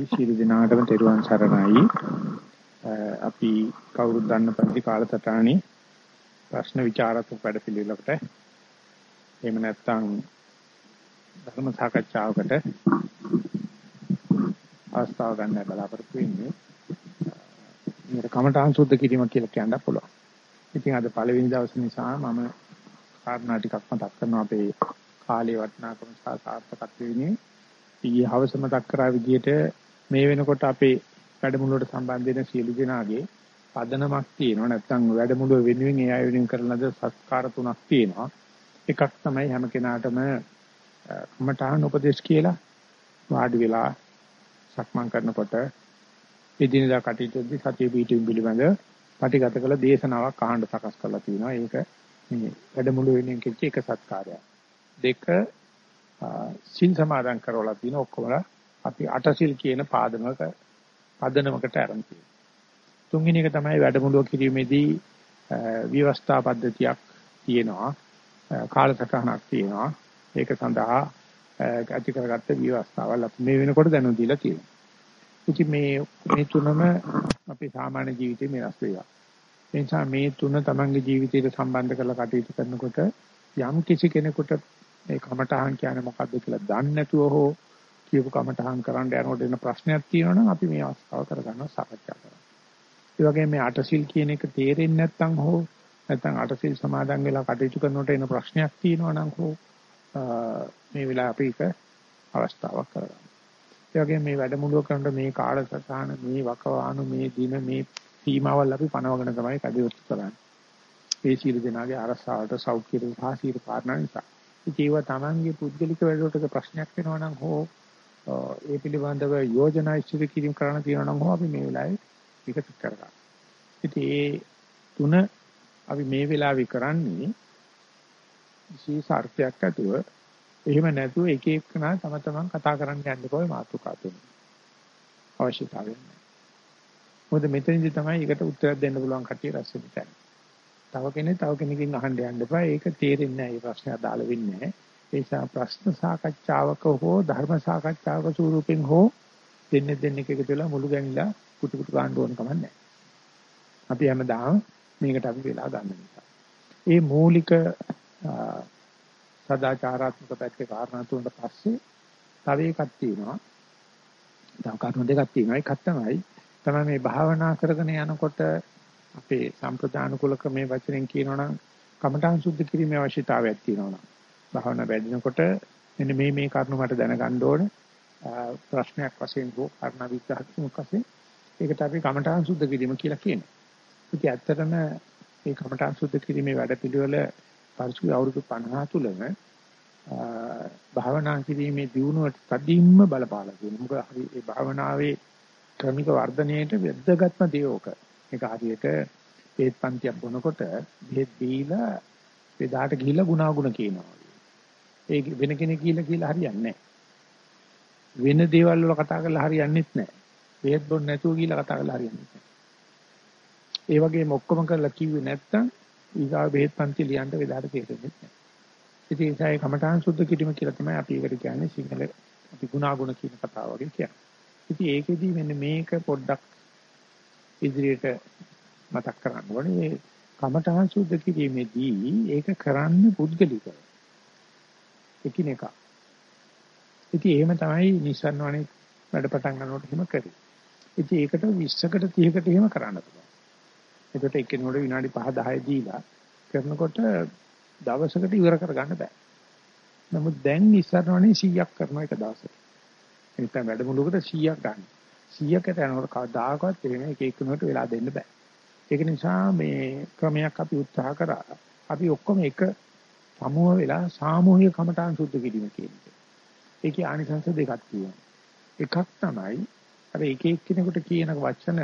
අවසරයි ශිරු දිනාටම තෙරුවන් සරණයි. අපි කවුරුත් දන්න පරිදි කාලසටහනේ ප්‍රශ්න විචාරාත්මක වැඩපිළිවෙලකට එහෙම නැත්නම් ධර්ම සාකච්ඡාවකට අවස්ථාව ගන්න බලාපොරොත්තු වෙන්නේ. මේක කමඨාන් සුද්ධ කිරීම කියලා කියන්න පුළුවන්. ඉතින් අද පළවෙනි දවසේ නිසා මම කාරණා ටිකක් මතක් කරනවා අපේ කාලේ වටිනාකම සහ සාර්ථකත්වය වෙන්නේ ඊයේ හවස මතක් කරා විදිහට මේ වෙනකොට අපේ වැඩමුළුවට සම්බන්ධ වෙන සියලු දෙනාගේ පදනමක් තියෙනවා. නැත්නම් වැඩමුළුව වෙනුවෙන් ඒ අය වෙනුවෙන් කරන ලද සත්කාර තුනක් තියෙනවා. එකක් තමයි හැම කෙනාටම කමඨාන උපදේශ කියලා වාඩි වෙලා සක්මන් කරනකොට එදිනෙදා කටයුතුදී සතිය පිටුම් පිළිබඳ පටිගත කළ දේශනාවක් අහන්න සකස් කරලා තියෙනවා. ඒක මේ වැඩමුළුව වෙනුවෙන් කෙච්ච එක සත්කාරයක්. දෙක සිල් සමාදන් කරවලා තියෙන ඔක්කොම අපි අටසිල් කියන පාදමක පදනමකට ආරම්භ තියෙනවා. තුන්වෙනි එක තමයි වැඩමුළුව කිරීමේදී විවස්ථා පද්ධතියක් තියෙනවා. කාලසටහනක් තියෙනවා. ඒක සඳහා ඇති කරගත්ත විවස්ථාවල් අපි මේ වෙනකොට දැනුම් දීලා තියෙනවා. ඉතින් මේ මේ තුනම අපේ සාමාන්‍ය ජීවිතේ වෙනස් වෙනවා. ඒ නිසා මේ තුන තමන්ගේ ජීවිතයට සම්බන්ධ කරලා කටයුතු කරනකොට යම් කිසි කෙනෙකුට මේ කමටහන් කියන්නේ මොකද්ද කියලා දන්නේ නැතුව හෝ කියපු කමටහන් කරන්න යනකොට එන ප්‍රශ්නයක් තියෙනවා නම් අපි මේ අවස්ථාව කරගන්න සාකච්ඡා කරනවා. ඒ වගේම මේ අටසිල් කියන එක තේරෙන්නේ නැත්නම් හෝ නැත්නම් අටසිල් සමාදන් වෙලා කටයුතු කරනකොට එන ප්‍රශ්නයක් තියෙනවා නම් හෝ මේ වෙලාව අපි ඒක අවස්ථාවක් කරගන්න. ඒ වගේම මේ වැඩමුළුව කරනකොට මේ කාලසටහන මේ වකවානු මේ දින මේ සීමාවල් අපි පනවගෙන තමයි කටයුතු කරන්නේ. ඒ සීල දෙනාගේ අරසාවට සෞඛ්‍ය සහ සීල පාරණ නිසා. ඒව තමන්ගේ පුද්ගලික වැඩවලට ප්‍රශ්නයක් වෙනවා නම් හෝ ඒ පිළිබඳව යෝජනා ඉදිරි කිරීම කරන්න තියෙනවා නම් හෝ අපි මේ වෙලාවේ විකසිත කරගන්න. ඉතින් ඒ තුන අපි මේ වෙලාවේ කරන්නේ විශේෂ අර්ථයක් ඇතුව එහෙම නැතුව එක එකනා තම තමන් කතා කරන්න යන්න කොයි මාතෘකා තුන. අවශ්‍යතාවය. මොකද මෙතනදී තමයි ඒකට උත්තර දෙන්න පුළුවන් කටිය රැස් වෙන්නේ. තව කෙනෙක් තව කෙනකින් අහන්න යන්න එපා. ඒක තේරෙන්නේ නැහැ. මේ ප්‍රශ්නේ අදාළ වෙන්නේ නැහැ. ඒ නිසා ප්‍රශ්න සාකච්ඡාවක හෝ ධර්ම සාකච්ඡාවක ස්වරූපෙන් හෝ දෙන්නේ දෙන්නේ එකතු වෙලා මුළු ගැනිලා කුටු කුටු ගන්න ඕන කම නැහැ. අපි හැමදාම මේකට අපි වෙලා ගන්න නිසා. ඒ මූලික සදාචාරාත්මක පැත්තේ කාරණා තුනට පස්සේ තව එකක් තියෙනවා. තව කාරණා දෙකක් තියෙනවා. එකක් තමයි තමයි මේ භාවනා කරගෙන යනකොට අපේ සම්ප්‍රදාන කුල ක්‍රමයේ වචනෙන් කියනවනම් කමඨං සුද්ධ කිරීමේ අවශ්‍යතාවයක් තියෙනවා. භාවනා වැඩිනකොට මෙන්න මේ මේ කරුණු මට දැනගන්න ඕන ප්‍රශ්නයක් වශයෙන් හෝ කාරණා විග්‍රහයක් වශයෙන් ඒකට අපි කමඨං සුද්ධ කිරීම කියලා කියනවා. ඉතින් ඇත්තටම මේ කමඨං සුද්ධ කිරීමේ වැඩපිළිවෙල පරිසු අවුරුදු 50 තුලම භාවනා කිරීමේ දියුණුවට තදින්ම බලපාලා තියෙනවා. මොකද හරි ඒ භාවනාවේ ක්‍රමික වර්ධනයේට වැදගත්ම දේෝක. ඒක හරියට බෙහෙත් පන්තියක් බොනකොට බෙහෙත් බීලා එදාට ගිහිල්ලා ගුණාගුණ කියනවා. ඒ වෙන කෙනෙක් කියලා කියලා හරියන්නේ නැහැ. වෙන දේවල් වල කතා කරලා හරියන්නේත් නැහැ. බෙහෙත් බොන්න නැතුව කියලා කතා කරලා හරියන්නේ නැහැ. ඒ වගේම ඔක්කොම කරලා කිව්වේ නැත්තම් ඊගාව බෙහෙත් පන්ති ලියන්න වෙලාවට තේරෙන්නේ නැහැ. ඉතින් ඒ නිසා කමඨාන් සුද්ධ කිරීම කියලා තමයි අපි ඒකට කියන්නේ සිංහල අපි ගුණාගුණ කියන කතාව වගේ කියන්නේ. ඉතින් ඒකෙදී මෙන්න මේක පොඩ්ඩක් ඉදිරියට මතක් කරන්න ඕනේ. මේ කමඨාන් සුද්ධ කිරීමේදී ඒක කරන්න පුද්ගලිකව. එකිනෙක. ඉතින් එහෙම තමයි නිසන් වනේ වැඩ පටන් ගන්නකොට එහෙම කරේ. ඉතින් ඒකට 20කට 30කට එහෙම කරන්න පුළුවන්. ඒකට එක්කෙනෙකුට විනාඩි 5 10 දීලා කරනකොට දවසකට ඉවර කරගන්න බෑ. නමුත් දැන් ඉස්සරවනේ 100ක් කරනවා එක දවසට. එනිසා වැඩමුළුවකට 100ක් ගන්න. 100කට යනකොට කවදාකවත් එහෙම එක එක්කෙනෙකුට වෙලා දෙන්න බෑ. ඒක නිසා මේ ක්‍රමයක් අපි උත්සාහ කරා. අපි ඔක්කොම එක සමූහ වෙලා සාමූහික කමඨාන් සුද්ධ කිරීම කියන්නේ. ඒකේ ආනිසංස දෙකක් තියෙනවා. එකක් තමයි අර එක එක්කෙනෙකුට කියන වචන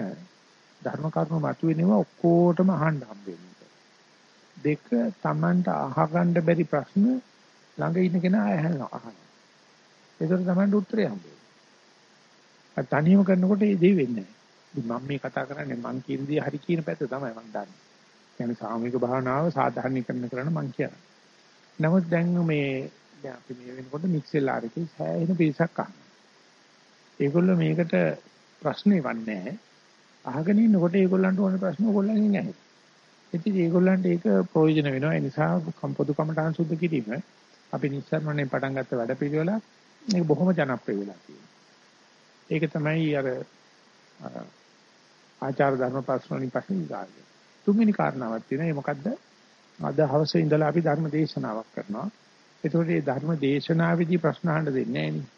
ධර්ම කරුණු මතුවෙනවා ඔක්කොටම අහන්න හම්බෙන්නේ. දෙක Tamanට අහගන්න බැරි ප්‍රශ්න ළඟ ඉන්න කෙනා අහනවා අහනවා. ඒකට Tamanට උත්තරය හම්බෙන්නේ. තනියම කරනකොට ඒ දේ වෙන්නේ නැහැ. මම මේ කතා කරන්නේ මං කියන දේ හරි කියන පැත්ත තමයි මං දන්නේ. කියන්නේ සාමූහික භාවනාව සාධාරණීකරණය කරන්න මං කියන්නේ. නමුත් දැන් මේ දැන් අපි මේ වෙනකොට මික්සෙල් ආරකේ සෑහෙන පිරිසක් අහනවා. ඒගොල්ලෝ මේකට ප්‍රශ්නේ වන්නේ නැහැ. අහගෙන ඉන්නකොට ඒගොල්ලන්ට ඕන ප්‍රශ්න ඕගොල්ලන්ගෙන් ඇහෙයි. ඉතින් ඒගොල්ලන්ට ඒක ප්‍රයෝජන වෙනවා. ඒ නිසා පොදු කමඨාන් සුද්ධ කිරීම අපි නිස්සාරණයෙන් පටන් ගත්ත වැඩපිළිවෙල මේක බොහොම ජනප්‍රිය වෙලා තියෙනවා. ඒක තමයි අර ආචාර ධර්ම ප්‍රශ්න වලින් පස්සේ ඉඳාගේ. තුන්වෙනි කාරණාවක් තියෙනවා. ඒ මොකද්ද? අද හවස ඉඳලා අපි ධර්ම දේශනාවක් කරනවා. ඒතකොට මේ ධර්ම දේශනාවේදී ප්‍රශ්න අහන්න දෙන්නේ නැහැ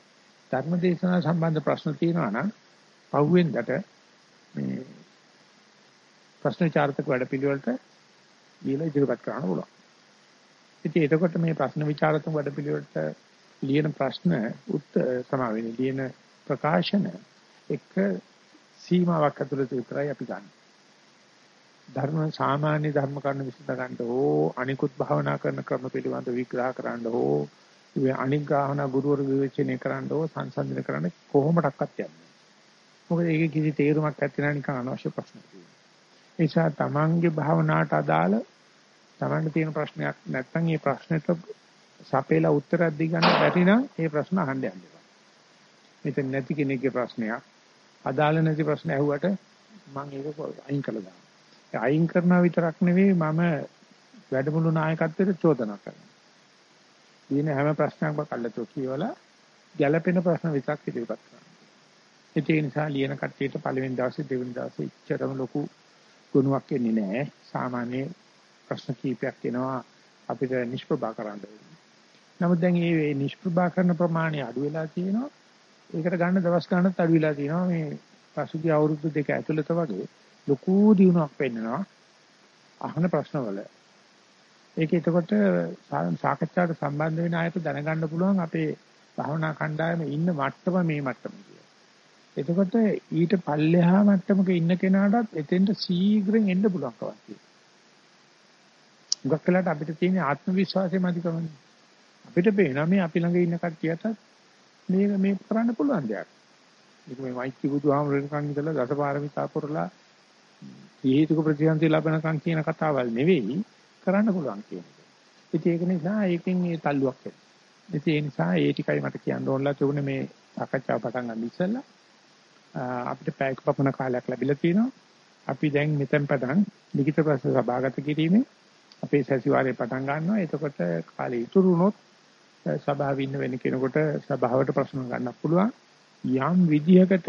ධර්ම දේශනාව සම්බන්ධ ප්‍රශ්න තියෙනවා නම් පහුවෙන්දට මේ ප්‍රශ්න විචාරක වැඩපිළිවෙලට දීලා ඉදිරිපත් කරන්න පුළුවන්. ඉතින් එතකොට මේ ප්‍රශ්න විචාරක වැඩපිළිවෙලට ලියන ප්‍රශ්න උත්තර සමාවෙන්නේ ලියන ප්‍රකාශන එක සීමාවක් ඇතුළත විතරයි අපි ගන්න. ධර්ම සාමාන්‍ය ධර්ම කරුණු විසඳ ගන්න ඕ අනිකුත් භාවනා කරන ක්‍රම පිළිබඳ විග්‍රහ කරන්න ඕ අනිග්‍රහණ ගුරුවරු විවේචනය කරන්න ඕ සංසන්දනය කරන්න කොහොමඩක්වත් යන්නේ. මොකද ඒකේ කිසි තේරුමක් නැති නැහැ නිකන් අනවශ්‍ය ප්‍රශ්න තියෙනවා. ඒ නිසා තමන්ගේ භාවනාවට අදාළ තමන්ට තියෙන ප්‍රශ්නයක් නැත්නම් ඒ ප්‍රශ්නෙට සපේලා උත්තරයක් දී ගන්න බැරි නම් ඒ ප්‍රශ්න අහන්න යන්න එපා. මෙතන නැති කෙනෙක්ගේ ප්‍රශ්නයක් අදාළ නැති ප්‍රශ්න ඇහුවට මම ඒක අයින් කළා දානවා. ඒ අයින් කරනවා විතරක් නෙවෙයි මම වැඩමුළු නායකත්වයට චෝදනා කරනවා. දින හැම ප්‍රශ්නයක්ම කල්ලාතෝ කියවලා ගැළපෙන ප්‍රශ්න විතරක් ඉදිරිපත් කරනවා. ඒ නිසා ලියන කට්ටියට පළවෙනි දවසේ දෙවෙනි දවසේ ඉච්චරම ලොකු ගුණයක් එන්නේ නැහැ. සාමාන්‍ය ප්‍රශ්න කීපයක් එනවා අපිට නිෂ්ප්‍රභා කරන්න නමුත් දැන් මේ නිෂ්ප්‍රභා කරන ප්‍රමාණය අඩු වෙලා තියෙනවා. ඒකට ගන්න දවස් ගන්නත් අඩු වෙලා තියෙනවා. මේ පසුගිය අවුරුදු දෙක ඇතුළත වගේ ලොකු දියුණුවක් වෙන්නවා. අහන ප්‍රශ්නවල. ඒක එතකොට සාකච්ඡාවට සම්බන්ධ වෙන අයට දැනගන්න පුළුවන් අපේ භාවනා කණ්ඩායමේ ඉන්න මට්ටම මේ මට්ටම කියලා. එතකොට ඊට පල්ලෙහා මට්ටමක ඉන්න කෙනාටත් එතෙන්ට ශීඝ්‍රයෙන් එන්න පුළුවන්කමක් තියෙනවා. මුගක් වෙලාට අපිට තියෙන ආත්ම විශ්වාසය මදිකමනේ. අපිට පේනවා මේ අපි ළඟ ඉන්න කට්ටියටත් මේක මේ කරන්න පුළුවන් දෙයක්. මේක මේ මෛත්‍රී බුදුහාමුදුරන් ඉඳලා දසපාරමිතා පුරලා හේතුක ප්‍රතිසන්ති ලැබනකම් කියන කතාවල් නෙවෙයි කරන්න පුළුවන් කියන එක. ඉතින් ඒක නිසා ඒකෙන් මේ තල්ලුවක් එනවා. ඉතින් ඒ නිසා ඒ ටිකයි මට කියන්න ඕනලා තිබුණේ මේ සාකච්ඡාව පටන් ගන්න ඉස්සෙල්ලා. අපිට පැයක පමණ කාලයක් ලැබිලා තිනවා. අපි දැන් මෙතෙන් පටන් ලිඛිත ප්‍රශ්න සභාගත කිරීමේ අපේ සැසිවාරය පටන් ගන්නවා. එතකොට කාලය ඉතුරු වුණොත් සභාවේ ඉන්න වෙන කෙනෙකුට සභාවට ප්‍රශ්න ගන්නත් පුළුවන්. යම් විදිහකට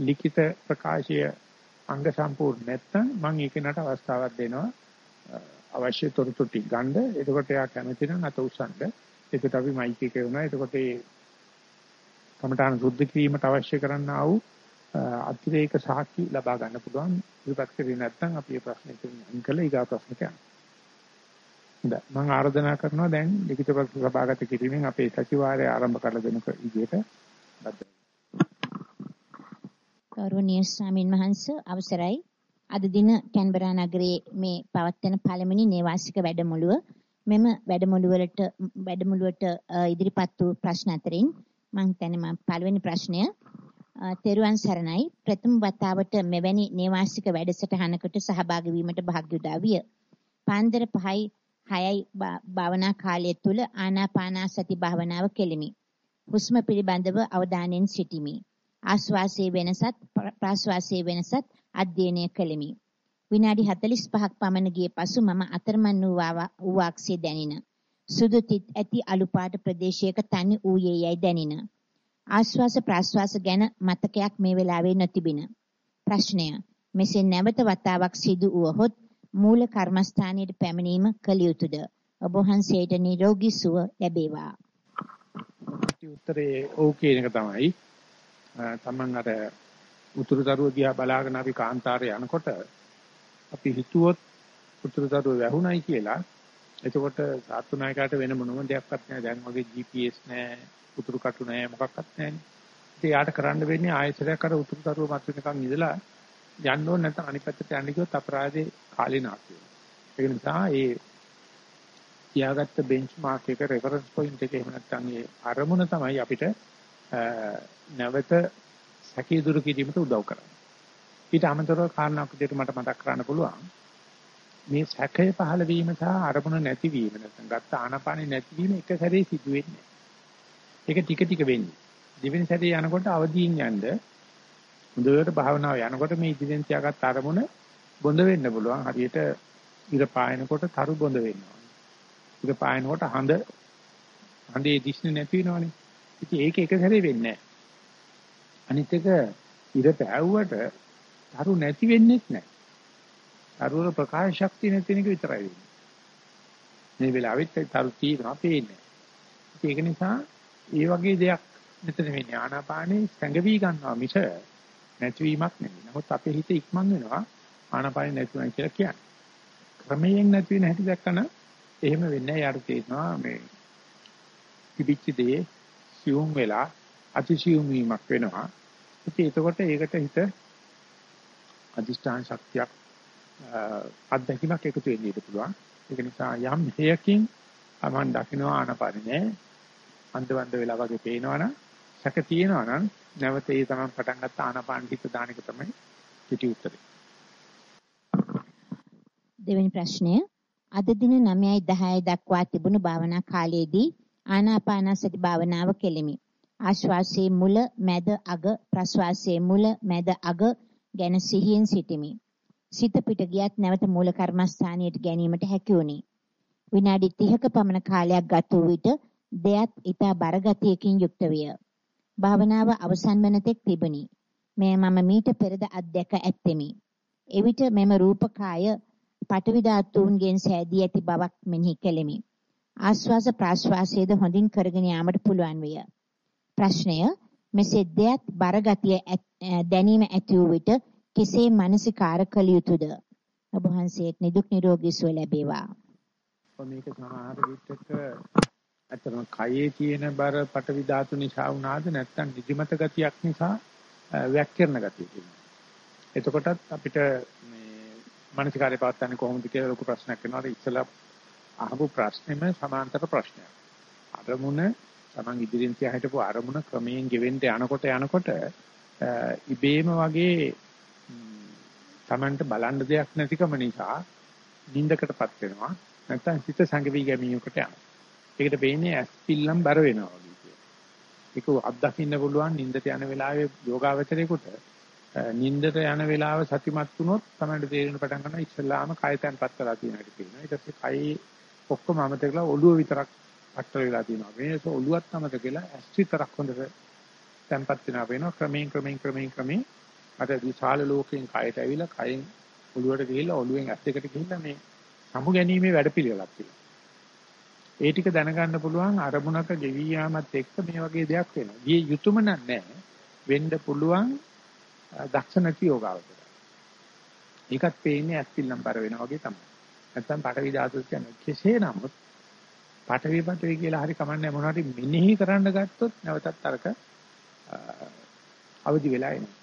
ලිඛිත ප්‍රකාශය අංග සම්පූර්ණ නැත්නම් මම ඒකනට අවස්ථාවක් දෙනවා. අවශ්‍ය තොරතුරු ටික ගන්න. එතකොට එයා කැමති නම් අත උස්සන්න. ඒකට අපි මයික් එක වුණා. එතකොට ඒ කමඨාන සුද්ධ කිරීමට අවශ්‍ය කරන්නා වූ අතිරේක සාක්ෂි ලබා ගන්න පුළුවන් ඉතිපත් කරේ නැත්නම් අපි මේ ප්‍රශ්නේ තුන කළ ඊගා ප්‍රශ්නට යනවා. හොඳයි මම ආරාධනා කරනවා දැන් ලිඛිත ප්‍රශ්න සභාගත කිරීමෙන් අපේ සතිವಾರය ආරම්භ කරලා දෙනක විදිහට බද්ද ගෞරවනීය ස්වාමින් වහන්සේ අවසරයි අද දින කැන්බරා නගරයේ මේ පවත්වන පළමුනි නේවාසික වැඩමුළුව මෙම වැඩමුළුවලට වැඩමුළුවට ඉදිරිපත් වූ ප්‍රශ්න අතරින් මම හිතන්නේ මම පළවෙනි ප්‍රශ්නය තෙරුවන් සරණයි ප්‍රථම වතාවට මෙවැනි නේවාසික වැඩසටහනකට සහභාගී වීමට භාග්‍යුදා විය. පාන්දර 5යි 6යි භාවනා කාලය තුල ආනාපානසති භාවනාව කෙලිමි. හුස්ම පිළිබඳව අවධානයෙන් සිටිමි. ආශ්වාසයේ වෙනසත් ප්‍රාශ්වාසයේ වෙනසත් අධ්‍යයනය කෙලිමි. විනාඩි 45ක් පමණ ගිය පසු මම අතරමං වූ වාක්සිය දැනින. සුදු තිත් ඇති අලු පාට ප්‍රදේශයක තනි ඌයේ යයි දැනින. ආශ්වාස ප්‍රාශ්වාස ගැන මතකයක් මේ වෙලාවේ නොතිබින. ප්‍රශ්නය මෙසේ නැවත වතාවක් සිදු වුවහොත් මූල කර්මස්ථානයේ පැමිණීම කළ යුතුයද? ඔබ වහන්සේට නිරෝගී සුව ලැබේවා. උත්තරේ ඔව් කියන එක තමයි. තමන් අර උතුරු දරුව දිහා බලාගෙන අපි කාන්තාරේ යනකොට අපි හිතුවොත් උතුරු දරුව වැහුණයි කියලා එතකොට සාත්තු නායකයාට වෙන මොනම දෙයක්වත් නැහැ. දැන් වගේ GPS නැහැ, උතුරු කටු නැහැ, මොකක්වත් නැහැ. ඉතින් යාට කරන්න වෙන්නේ ආයෙසරයක් අර උතුරු තරුව මත වෙනකන් ඉඳලා යන්න ඕනේ නැත්නම් අනිත් පැත්තට යන්න කිව්වොත් අපරාධේ කාලිනාක් වෙනවා. ඒ නිසා ඒ තියාගත්ත බෙන්ච්මාර්ක් එක රෙෆරන්ස් පොයින්ට් එක එහෙම නැත්නම් ඒ අරමුණ තමයි අපිට නැවත සැකී දුරු කිරීමට උදව් කරන්නේ. ඊට අමතරව කාරණාවක් විදිහට මට මතක් කරන්න පුළුවන්. මේ සැකය පහළ වීම සහ අරමුණ නැතිවීම නැත්නම් ගත්ත ආනපානෙ නැතිවීම එක සැරේ සිදු වෙන්නේ ඒක ටික ටික වෙන්නේ දෙවෙනි සැරේ යනකොට අවදීන් යන්න හොඳට භාවනාව යනකොට මේ ඉදිරියෙන් තියාගත් අරමුණ බොඳ වෙන්න පුළුවන්. හරියට ඉර පායනකොට තරු බොඳ වෙනවා. ඉර පායනකොට හඳ හඳේ දිස්නේ නැති වෙනවනේ. ඉතින් ඒක එක සැරේ වෙන්නේ නැහැ. අනිත් එක ඉර පෑවුවට තරු නැති වෙන්නේත් නැහැ. තරුවල ප්‍රකාශ ශක්තිය නැති එක විතරයි වෙන්නේ. මේ වෙලාවෙත් තරු තියෙනවා පේන්නේ. ඒක නිසා ඒ වගේ දෙයක් මෙතන වෙන්නේ ආනාපානේ සැඟවි ගන්නවා මිස නැතිවීමක් නෙමෙයි. නමුත් අපේ හිත ඉක්මන් වෙනවා ආනාපානේ නැතුණා කියලා කියන්නේ. ක්‍රමයෙන් නැති වෙන හැටි දැක්කම එහෙම වෙන්නේ නැහැ. යාට තේරෙනවා මේ තිබිච්ච දේ සියුම් වෙලා අතිසියුම් වීමක් වෙනවා. ඉතින් එතකොට ඒකට හිත අදිෂ්ඨාන ශක්තියක් අත්දැකීමක් එකතු වෙන්න ඉඩ පුළුවන්. ඒක නිසා යම් හේයකින් අමන් දකින්න ආනපරිනේ අන්දවන්ද වෙලා වගේ පේනවනම් සැක තියෙනවනම් නැවත ඒ තමයි පටන් ගත්ත ආනපාන ටික දාන එක තමයි පිටි උත්තරේ. දෙවෙනි ප්‍රශ්නය අද දින 9යි 10යි දක්වා තිබුණු භාවනා කාලයේදී ආනාපානසති භාවනාව කෙලිමි. ආශ්වාසයේ මුල මැද අග ප්‍රශ්වාසයේ මුල මැද අග ගැන සිහියෙන් සිටිමි. සිත පිට ගියත් නැවත මූල කර්මස්ථානයට ගැනීමට හැකි වුණි. විනාඩි 30ක පමණ කාලයක් ගත වූ විට දෙයත් ඊතා බරගතියකින් යුක්ත විය. භාවනාව අවසන් වන තෙක් තිබුණි. මෙය මම මීට පෙරද අත්දැක ඇත්තෙමි. එවිට මෙම රූපකාය පටවි ධාතුන්ගෙන් සෑදී ඇති බවක් මෙනෙහි කෙලෙමි. ආශ්වාස ප්‍රාශ්වාසයේද හොඳින් කරගෙන යාමට පුළුවන් විය. ප්‍රශ්නය මෙසේ දෙයත් බරගතිය දැනීම ඇති වූ විට කෙසේ මානසිකාර කළ යුතුද? ඔබ වහන්සේට නිදුක් නිරෝගී සුව ලැබේවා. මේක සමහර විටක අතරම කයේ තියෙන බර පටවි ධාතු නිසා වුණාද නැත්නම් නිදිමත ගතියක් නිසා වැක්කිරන ගතිය තියෙනවා. එතකොටත් අපිට මේ මානසිකාරය පවත්න්නේ කොහොමද කියලා ලොකු ප්‍රශ්නයක් වෙනවා. ඉස්සලා අහපු ප්‍රශ්නේම සමාන්තර ප්‍රශ්නයක්. අරමුණ Taman ඉදිරියෙන් තියා හිටපු අරමුණ ක්‍රමයෙන් ගෙවෙන්න යනකොට යනකොට ඉබේම වගේ Tamanට බලන්න දෙයක් නැතිකම නිසා නිින්දකටපත් වෙනවා නැත්නම් හිත සංගවි ගැනීමකට යනවා. ඒකට වෙන්නේ ඇස් පිල්ලම් බර වෙනවා වගේ. ඒක අත්දකින්න පුළුවන් නිින්දට යන වෙලාවේ යෝගාවචරයේකට නිින්දට යන වෙලාව සතිමත් වුණොත් තමයි තේරෙන පටන් ගන්නවා ඉස්සල්ලාම කය තැන්පත් කරලා තියෙන හැටි පේනවා. ඊට පස්සේ කයි ඔක්කොම අමතකලා ඔළුව විතරක් පටල වෙලා තියෙනවා. මේක ඔළුවත් අමතක කියලා ඇස් විතරක් හොඳට තැන්පත් වෙනවා වෙනවා ක්‍රමයෙන් ක්‍රමයෙන් ක්‍රමයෙන් ක්‍රමයෙන් අර විශාල ලෝකයෙන් කයට ඇවිල්ලා කයෙන් ඔළුවට ගිහිල්ලා ඔළුවෙන් ඇස් දෙකට ගිහිල්ලා මේ සමු ගැනීමේ වැඩපිළිවෙලක් තියෙනවා. ඒ ටික දැනගන්න පුළුවන් අරමුණක ගෙවි යාමත් එක්ක මේ වගේ දෙයක් වෙනවා. ගිය යුතුයම නැහැ. වෙන්න පුළුවන් දක්ෂ නැති යෝගාවචර. ඒකත් පේන්නේ ඇස් පිල්ලම් බර වෙනවා වගේ තමයි. නැත්තම් පටවි ධාතු කියන්නේ කෙසේ නමුත් පටවි පටවි කියලා හරි කමන්නේ මොනවද මෙනෙහි කරන්න ගත්තොත් නැවතත් අරක අවදි වෙලා එනවා.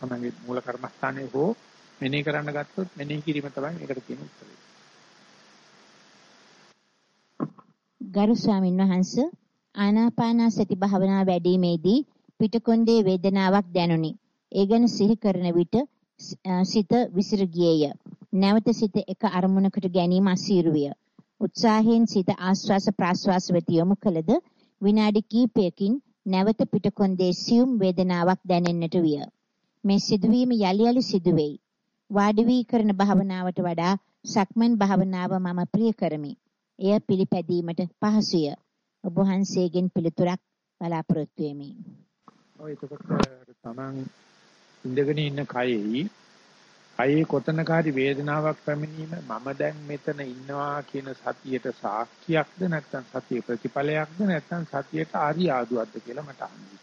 තමන්ගේ මූල කර්මස්ථානයේ හෝ මෙනෙහි කරන්න ගත්තොත් මෙනෙහි කිරීම තමයි මේකට තියෙන උත්තරය. ගරු ස්වාමින් වහන්සේ ආනාපාන සති භාවනා වැඩිීමේදී පිටකොන්දේ වේදනාවක් දැනුනි. ඒ ගැන සිහි කරන විට සිත විසිර ගියේය. නැවත සිත එක අරමුණකට ගැනීම අසීරු විය. උත්සාහයෙන් සිත ආස්වාස ප්‍රාස්වාස වෙත යොමු කළද විනාඩි කිහිපයකින් නැවත පිටකොන්දේ සියුම් වේදනාවක් දැනෙන්නට විය. මේ සිදුවීම යලි යලි සිදුවේයි. වාඩි වී කරන භාවනාවට වඩා සක්මන් භාවනාව මම ප්‍රිය කරමි. එය පිළිපැදීමට පහසුය. ඔබ වහන්සේගෙන් පිළිතුරක් බලාපොරොත්තු වෙමි. ඔය එතකොට තමන් ඉඳගෙන ඉන්න කයෙහි කයේ කොතනකාරි වේදනාවක් පැමිණීම මම දැන් මෙතන ඉන්නවා කියන සතියට සාක්ෂියක්ද නැත්නම් සතිය ප්‍රතිඵලයක්ද නැත්නම් සතියට ආරි ආදුවක්ද කියලා මට අහන්න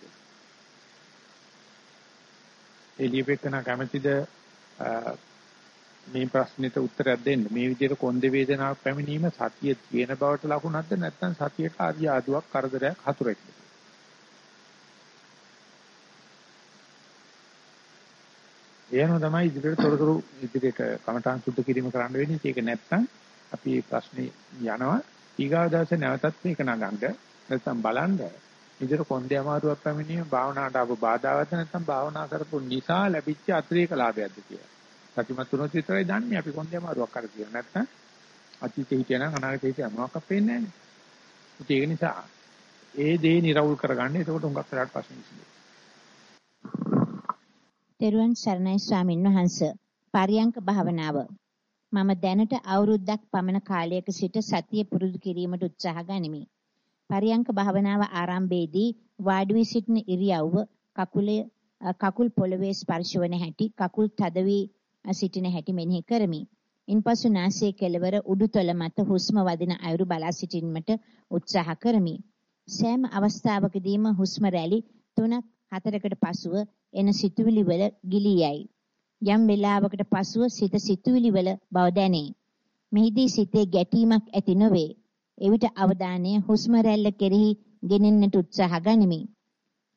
එළියෙකන කැමැතිද මේ ප්‍රශ්නෙට උත්තරයක් දෙන්න? මේ විදිහට කොන්දේ වේදනාවක් පැමිණීම සතිය තියෙන බවට ලකුණක්ද නැත්නම් සතියට ආරි ආදුවක් කරදරයක් හතුරෙක්ද? එහෙම තමයි ඉදිරියට තොරතුරු ඉදිරියට කමඨාන් සුද්ධ කිරීම කරන්න වෙන්නේ. ඒක නැත්නම් අපි මේ ප්‍රශ්නේ යනවා. ඊගාව දවසේ නැවතත් මේක නගන්න. නැත්නම් බලන්න. ඉදිරියට කොන්දේ අමාරුවක් පැමිණීම භාවනාවට ආපු බාධාවත්ද නැත්නම් භාවනා කරපු නිසා ලැබිච්ච අතිරේක ලාභයක්ද කියලා. සතිමත් වුණොත් විතරයි දන්නේ අපි කොන්දේ අමාරුවක් කර කියලා. නැත්නම් අතීතේ හිටියනම් අනාගතේ හිටියනම් මොකක්ද පේන්නේ නැහැ. ඒක නිසා ඒ දේ निराවුල් කරගන්න. එතකොට හුඟක් වෙලාට ප්‍රශ්න විසඳෙනවා. තෙරුවන් සරණයි ස්වාමින් වහන්සේ. පරියංක භාවනාව. මම දැනට අවුරුද්දක් පමණ කාලයක සිට සතිය පුරුදු කිරීමට උත්සාහ ගනිමි. පරියංක භාවනාව ආරම්භයේදී වාඩි වී සිටින ඉරියව්ව කකුලේ කකුල් පොළවේ ස්පර්ශ වන හැටි කකුල් තද වී සිටින හැටි මෙනෙහි කරමි. ඉන්පසු නාසයේ කෙළවර උඩුතල මත හුස්ම වදින අයුරු බලා සිටින්නට උත්සාහ කරමි. සෑම අවස්ථාවකදීම හුස්ම රැලි 3ක් 4කට පසුව එන සිතුවිලි වල ගිලී යයි. යම් වේලාවකට පසුව සිත සිතුවිලි වල බව දැනේ. මෙහිදී සිතේ ගැටීමක් ඇති නොවේ. එවිට අවධානය හුස්ම රැල්ල කෙරෙහි ගෙනෙන්නට උත්සාහ ගනිමි.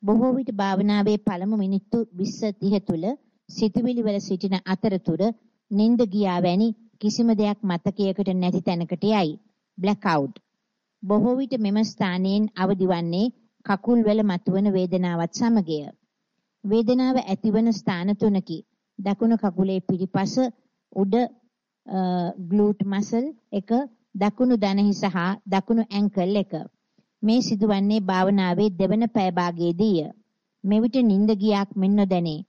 බොහෝ විට භාවනාවේ පළමු මිනිත්තු 20 30 තුල සිතුවිලි වල සිටින අතරතුර නිින්ද ගියා වැනි කිසිම දෙයක් මතකයකට නැති තැනකට යයි. Blackout. බොහෝ විට මෙම ස්ථානයෙන් අවදිවන්නේ කකුල් වල මතුවන වේදනාවත් සමගය. වේදනාව ඇතිවන ස්ථාන තුනකි. දකුණු කකුලේ පිටිපස උඩ ග්ලූට් මසල් එක දකුණු දණහිස හා දකුණු ඇන්කල් එක. මේ සිදුවන්නේ භාවනාවේ දෙවන පය භාගයේදීය. මෙවිට නිින්ද ගියාක් මෙන් නොදැනේ.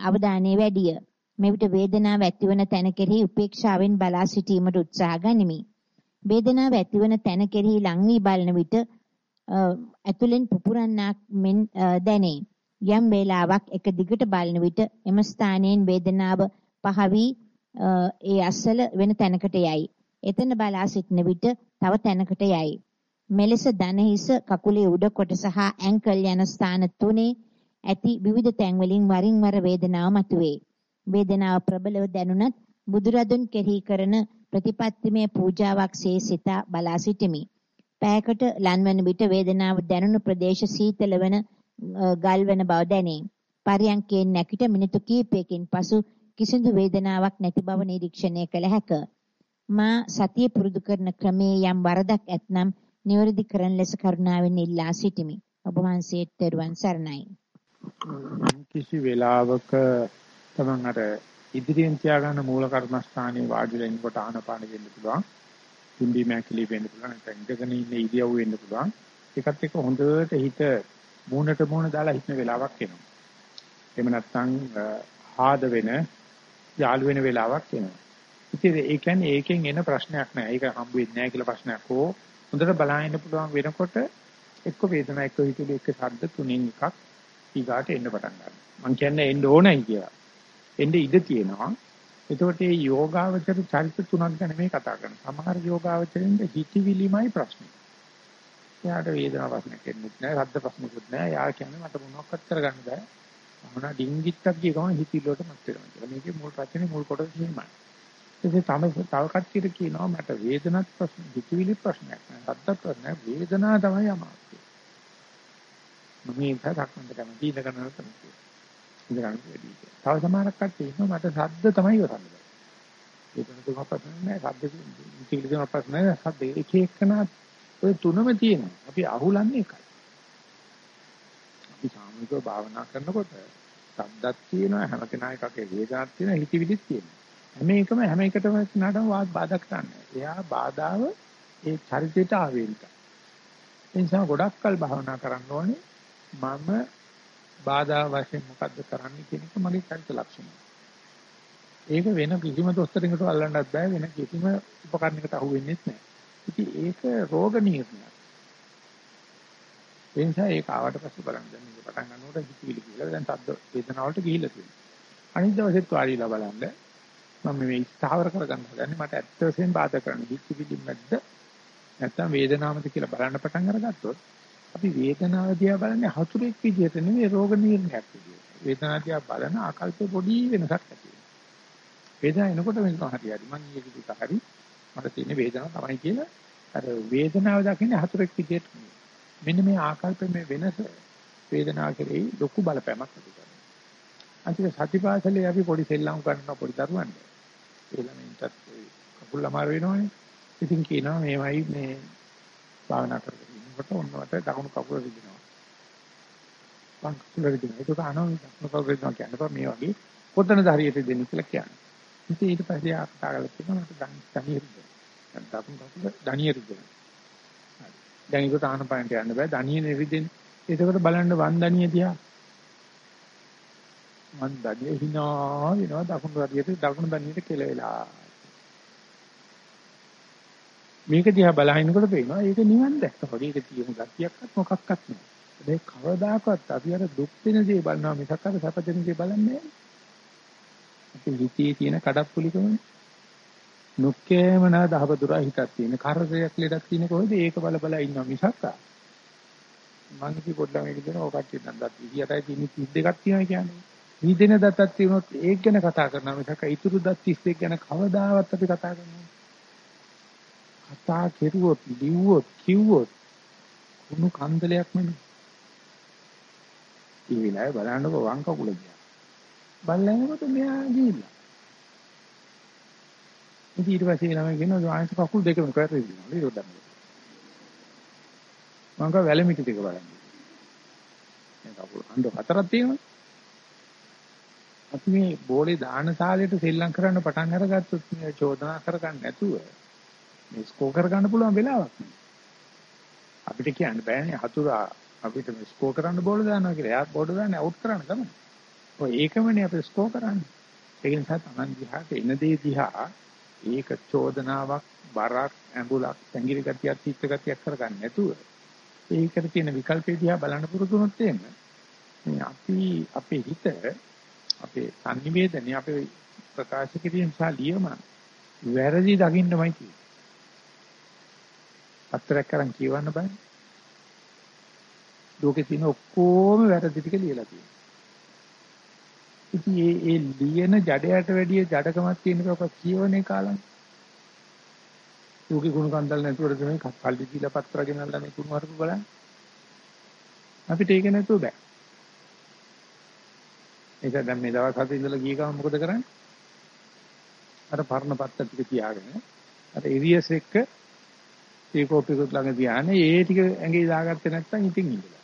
අවධානය වැඩිය. මෙවිට වේදනාව ඇතිවන තැන කෙරෙහි උපේක්ෂාවෙන් බලා සිටීමට උත්සාහ ගනිමි. වේදනාව ඇතිවන තැන කෙරෙහි ලං වී බලන විට ඇතුලෙන් පුපුරන්නක් මෙන් දැනේ. යම් වේලාවක් එක දිගට බලන විට එම ස්ථානයෙන් වේදනාව පහවි ඒ අසල වෙන තැනකට යයි. එතන බලා සිටන විට තව තැනකට යයි. මෙලෙස දන හිස කකුලේ උඩ කොටස හා ඇන්කල් යන ස්ථාන තුනේ ඇති විවිධ තැන් වලින් වරින් වර වේදනාව මතුවේ. වේදනාව ප්‍රබලව දැනුණත් බුදුරදුන් කෙරෙහි කරන ප්‍රතිපත්තිමය පූජාවක් සේ සිතා බලා සිටිමි. පෑයකට ලන්වන විට වේදනාව දැනුණු ප්‍රදේශ සීතල වන ගල් වෙන බව දැනේ. පරියන්කයෙන් නැකිට මිනිත්තු කිහිපයකින් පසු කිසිදු වේදනාවක් නැති බව නිරීක්ෂණය කළ හැක. මා සතිය පුරුදු කරන ක්‍රමයේ යම් වරදක් ඇතනම් නිවැරදි කරන ලෙස කරුණාවෙන් ඉල්ලා සිටිමි. ඔබ වහන්සේට තෙරුවන් සරණයි. කිසි වෙලාවක තමන් අර ඉදිරියෙන් තියාගන්න මූල කර්මස්ථානයේ වාඩිලා ඉන්නකොට ආනපාන වෙන්න පුළුවන්. පිම්බි මෑකිලි වෙන්න පුළුවන්. නැත්නම් ඉඳගෙන ඉන්න ඉරියව් වෙන්න පුළුවන්. ඒකත් එක්ක හොඳට හිත මූණට මූණ දාලා හිටන වෙලාවක් එනවා. එහෙම නැත්නම් ආද වෙන යාළු වෙන වෙලාවක් එනවා. ඉතින් ඒ කියන්නේ ඒකෙන් එන ප්‍රශ්නයක් නෑ. ඒක හම්බ වෙන්නේ නෑ කියලා ප්‍රශ්නයක් ඕ. හොඳට බලහින්න පුළුවන් වෙනකොට එක්ක වේදනාවක් එක්ක හිතුවේ එක්ක ශබ්ද තුනෙන් එකක් ඊගාට එන්න පටන් ගන්නවා. මම කියන්නේ එන්න ඕනයි කියලා. එන්න ඉඩ තියෙනවා. එතකොට මේ යෝගාවචර චරිත තුනක් ගැන මේ කතා කරනවා. සමහර යෝගාවචරින්ද හිතවිලිමයි ප්‍රශ්නේ. එයාට වේදනාවක් ප්‍රශ්නයක් එන්නේ නැහැ, ශබ්ද ප්‍රශ්නකුත් නැහැ. යා කියන්නේ මට මොනවක්වත් කරගන්න බෑ. මොනවා ඩිංගිත්තක් ගිය ගමන් හිතිලොට මත් වෙනවා කියලා. මේකේ මුල් රචනේ මුල් කොටස එහෙමයි. ඉතින් තම තව කච්චිට කියනවා මට වේදනත් ප්‍රශ්න, හිතවිලි ප්‍රශ්නයක් නෑ, ශබ්ද ප්‍රශ්නයක්, වේදනාව තමයි අමාරු. මම ඒක දක්වන්න කැමති ඉඳ ගන්න තමයි. ඉඳ ගන්න වැඩි. තව සමහරක් කච්චි ඉන්නවා මට ශබ්ද තමයි ඉවසන්න බෑ. වේදන තුනක් ප්‍රශ්න නෑ, ශබ්ද හිතවිලි තුනක් ප්‍රශ්න නෑ, ශබ්ද එක එකනා ඔය තුනම තියෙනවා. අපි අහුලන්නේ එකයි. අපි සාමූහිකව භාවනා කරනකොට ශබ්දක් තියෙනවා, හැම කෙනා එකකේ වේදනාවක් තියෙනවා, හිතවිලිත් තියෙනවා. හැම එකම හැම එකටම නටම වාද බාධා කරන්නේ. එයා බාධාව ඒ චරිතයට ආවේනිකයි. ඒ නිසා ගොඩක් කල් භාවනා කරන්න ඕනේ. මම බාධා වශයෙන් මොකද්ද කරන්නේ කියන එක මගේ චරිත ලක්ෂණය. ඒක වෙන කිසිම දොස්තරින්කට අල්ලන්නත් බෑ වෙන කිසිම උපකරණයකට අහු වෙන්නේ නැහැ. ඉතින් ඒක රෝග නිర్ణයක්. ඒ නිසා ඒක ආවට පස්සේ බලන්න දැන් මේක පටන් ගන්නකොට හිතවිලි කියලා දැන් සද්ද වේදනාවලට ගිහිල්ලා තියෙනවා. අනිත් දවසෙත් වාඩිලා බලන්න මම මේ ස්ථාවර කරගන්න හදන්නේ මට ඇත්ත වශයෙන්ම බාධා කරන හිතවිලි මැද්ද නැත්තම් වේදනාවද කියලා බලන්න පටන් අරගත්තොත් අපි වේදනාව දිහා බලන්නේ හතුරෙක් විදිහට නෙමෙයි රෝග නිర్ణයක් විදිහට. වේදනාව දිහා බලන ආකල්පේ පොඩි වෙනසක් ඇති වෙනවා. වේදනාව එනකොට වෙනවා හරියට මම ඊයේ කිව්වා හරියට මට තියෙන වේදනාව තමයි කියලා අර වේදනාව දකින්නේ හතුරෙක් විදිහට මෙන්න මේ ආකල්ප මේ වෙනස වේදනාව කෙරෙහි ලොකු බලපෑමක් ඇති කරනවා. අන්තිම සතිපාසලේ අපි පොඩි සෙල්ලම් කරනවා පොඩි දරුවන්ට. ඒ ළමයින්ටත් කකුල් අමාරු වෙනවනේ. ඉතින් කියනවා මේවයි මේ භාවනා කරගෙන ඉන්නකොට ඔන්නවට දකුණු කකුල රිදෙනවා. වම් කකුල රිදෙනවා. ඒක අනෝ දකුණු කකුල රිදෙනවා කියනකොට මේ වගේ කොතනද හරියට දෙන්නේ කියලා කියන්නේ. ඉතින් ඊට පස්සේ ආකතාවල කියනවා මට දණිය රිදෙනවා. දකුණු කකුල දණිය රිදෙනවා. දැන් ඒකට ආනපානට යන්න බෑ. දණිය නෙරිදෙන්නේ. ඒකකට බලන්න වන්දනිය දිහා. වන්දනිය hina වෙනවා දකුණු හරියට දකුණු දණියට කෙලවෙලා. මේක දිහා බලහිනකොට පේනවා ඒක නිවන් දැක්කා. ඒක තියෙන ගතියක්වත් මොකක්වත් නෑ. ඒ කවදාකවත් අපි අර දුක් වෙන දේ බලනවා මිසක් අර සැප දෙන දේ බලන්නේ නෑ. අපි හිතේ තියෙන කඩප්පුලිකමනේ. නොකෑම නා දහවදුරා හිතක් තියෙන කරදරයක් ලෙඩක් තියෙන කොහෙද ඒක බල බල ඉන්නවා මිසක් මං කි පොඩ්ඩක් මේක දෙන ඔය කට්ටිය නම් දත් 28යි තියෙන 32ක් තියෙනවා කියන්නේ. විදින දත්තක් තියෙනොත් ඒක ගැන කතා කරනවා මිසක් ඉතුරු දත් 32 ගැන කවදාවත් අපි කතා කරන්නේ කතා කෙරුවොත්, ලිව්වොත්, කිව්වොත් කුණු කන්දලයක් නෙමෙයි. ඒ විලාය බලන්නකො වං කකුල දිහා. බලනකොට මෙයා ගිහිල්ලා. ඉතින් ඊට පස්සේ ළමයි කියනවා ජාන්ස් කකුල් දෙකම කරේ දිනවා. ඊට උඩට. මම කව වැලමිටි දෙක බලන්න. මේ කකුල් අඬ හතරක් තියෙනවා. අපි මේ බෝලේ දාන ශාලයට සෙල්ලම් කරන්න පටන් අරගත්තොත් මේ චෝදනා කරගන්න නැතුව මේ ස්කෝර් කරගන්න පුළුවන් වෙලාවක් නෑ. අපිට කියන්න බෑනේ හතුරා අපිට මේ ස්කෝර් කරන්න බෝල දානවා කියලා. එයා බෝඩ දාන්නේ අවුට් කරන්න තමයි. ඔය ඒකමනේ අපි ස්කෝර් කරන්නේ. ඒ නිසා Taman දිහාට එන දේ දිහා ඒක චෝදනාවක් බරක් ඇඹුලක් සංගිරි ගතියක් තිත්ත ගතියක් කරගන්න නැතුව ඒකට තියෙන විකල්පේ දිහා බලන්න පුරුදු වුණොත් එන්න මේ අපි අපේ හිත අපේ සංනිවේදනය අපේ ප්‍රකාශ කිරීම සහ ලියම වැරදි දකින්නමයි තියෙන්නේ. පත්‍රයක් කරන් කියවන්න බෑ. ලෝකේ තියෙන ඔක්කොම වැරදි ටික ලියලා තියෙනවා. ඉතින් ඒ ඒ ලියන ජඩයට වැඩිය ජඩකමක් තියෙන එක කියවනේ කාලම්. ලෝකේ ගුණ කන්දල් නැතුවද මේ කල්ලි දීලා පත්‍ර ගෙනල්ලා මේ කුණු වරපු බලන්න. අපිට ඒක නැතුව බෑ. ඒක දැන් මේ දවස් හතේ ඉඳලා ගිය ගමන් මොකද කරන්නේ? අර පරණ පත්ත ටික තියාගෙන අර ඉරියස් එක්ක ඒ කෝපියකට ළඟ තියානේ ඒ ටික ඇඟේ දාගත්තේ නැත්නම් ඉතින් ඉඳලා.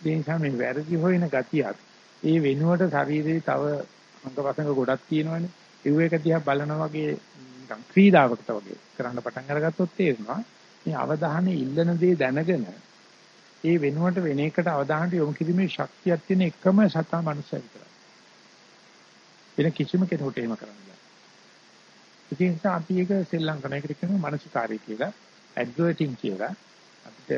ඒ නිසා මේ වැරදි හොයන ගතියක් ඒ වෙනුවට ශරීරයේ තව අංගවසංග ගොඩක් තියෙනවනේ. ඒව එක දිහා බලනා වගේ නිකන් ක්‍රීඩාවකට වගේ කරන්න පටන් අරගත්තොත් තේරෙනවා මේ අවධානය ඉල්ලන දේ දැනගෙන ඒ වෙනුවට වෙන එකට අවධානය යොමු කිරීමේ ශක්තියක් තියෙන එකම සතා මනුස්සය විතරයි. වෙන කිසිම කෙනෙකුට එහෙම කරන්න බෑ. ඒ නිසා අපි ඒක සෙල්ලම් කරන එකට කියනවා මානසිකාරය කියලා, ඇඩ්වර්ටිං කියලා. අපිට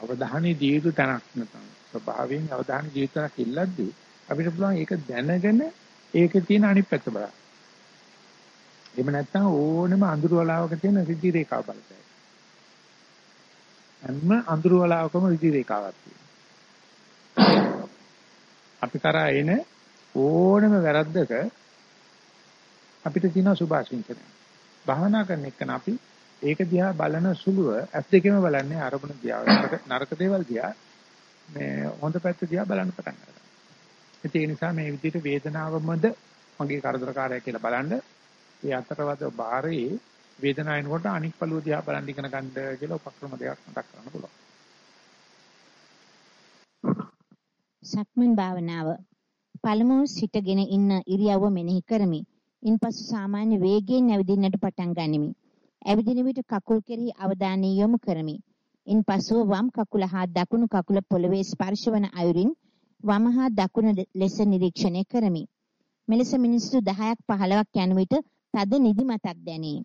අවධානය දිය යුතු තැනක් නැත්නම් ස්වභාවයෙන් අවධානය දිය යුතු තැනක් ඉල්ලද්දී අපිට පුළුවන් ඒක දැනගෙන ඒකේ තියෙන අනිත් පැත්ත බලන්න. එහෙම නැත්නම් ඕනෙම අඳුර වලාවක තියෙන රිදි රේඛාව බලන්න. හැම අඳුර වලාවකම රිදි රේඛාවක් තියෙනවා. අපි කරා එන ඕනෙම වැරද්දක අපිට තියෙන සුභාශිංසනය. භාවනා කරන එකන අපි ඒක දිහා බලන සුළුව ඇස් දෙකෙම බලන්නේ අරමුණ දිහා නරක දේවල් දිහා මේ හොඳ පැත්ත දිහා බලන්න පටන් ගන්නවා. ඒ නිසා මේ විදිහට වේදනාවමද මගේ කරදරකාරය කියලා බලන්න ඒ අතරවද බාරේ වේදනාවනකොට අනික් පළුව දිහා බලන් ඉගෙන ගන්න කියලා උපක්‍රම දෙකක් මතක් කරන්න පුළුවන්. සක්මන් භාවනාව පළමුව සිටගෙන ඉන්න ඉරියව්ව මෙනෙහි කරමි. ඉන්පසු සාමාන්‍ය වේගයෙන් ඇවිදින්නට පටන් ගනිමි. ඇවිදින විට කකුල් කෙරෙහි අවධානය යොමු කරමි. ඉන්පසු වම් කකුල හා දකුණු කකුල පොළවේ ස්පර්ශවන අයුරින් වම හා දකුණ ලෙස නිරීක්ෂණය කරමි. මෙලෙස මිනිස්සු 10ක් 15ක් යන විට තද නිදිමතක් දැනේ.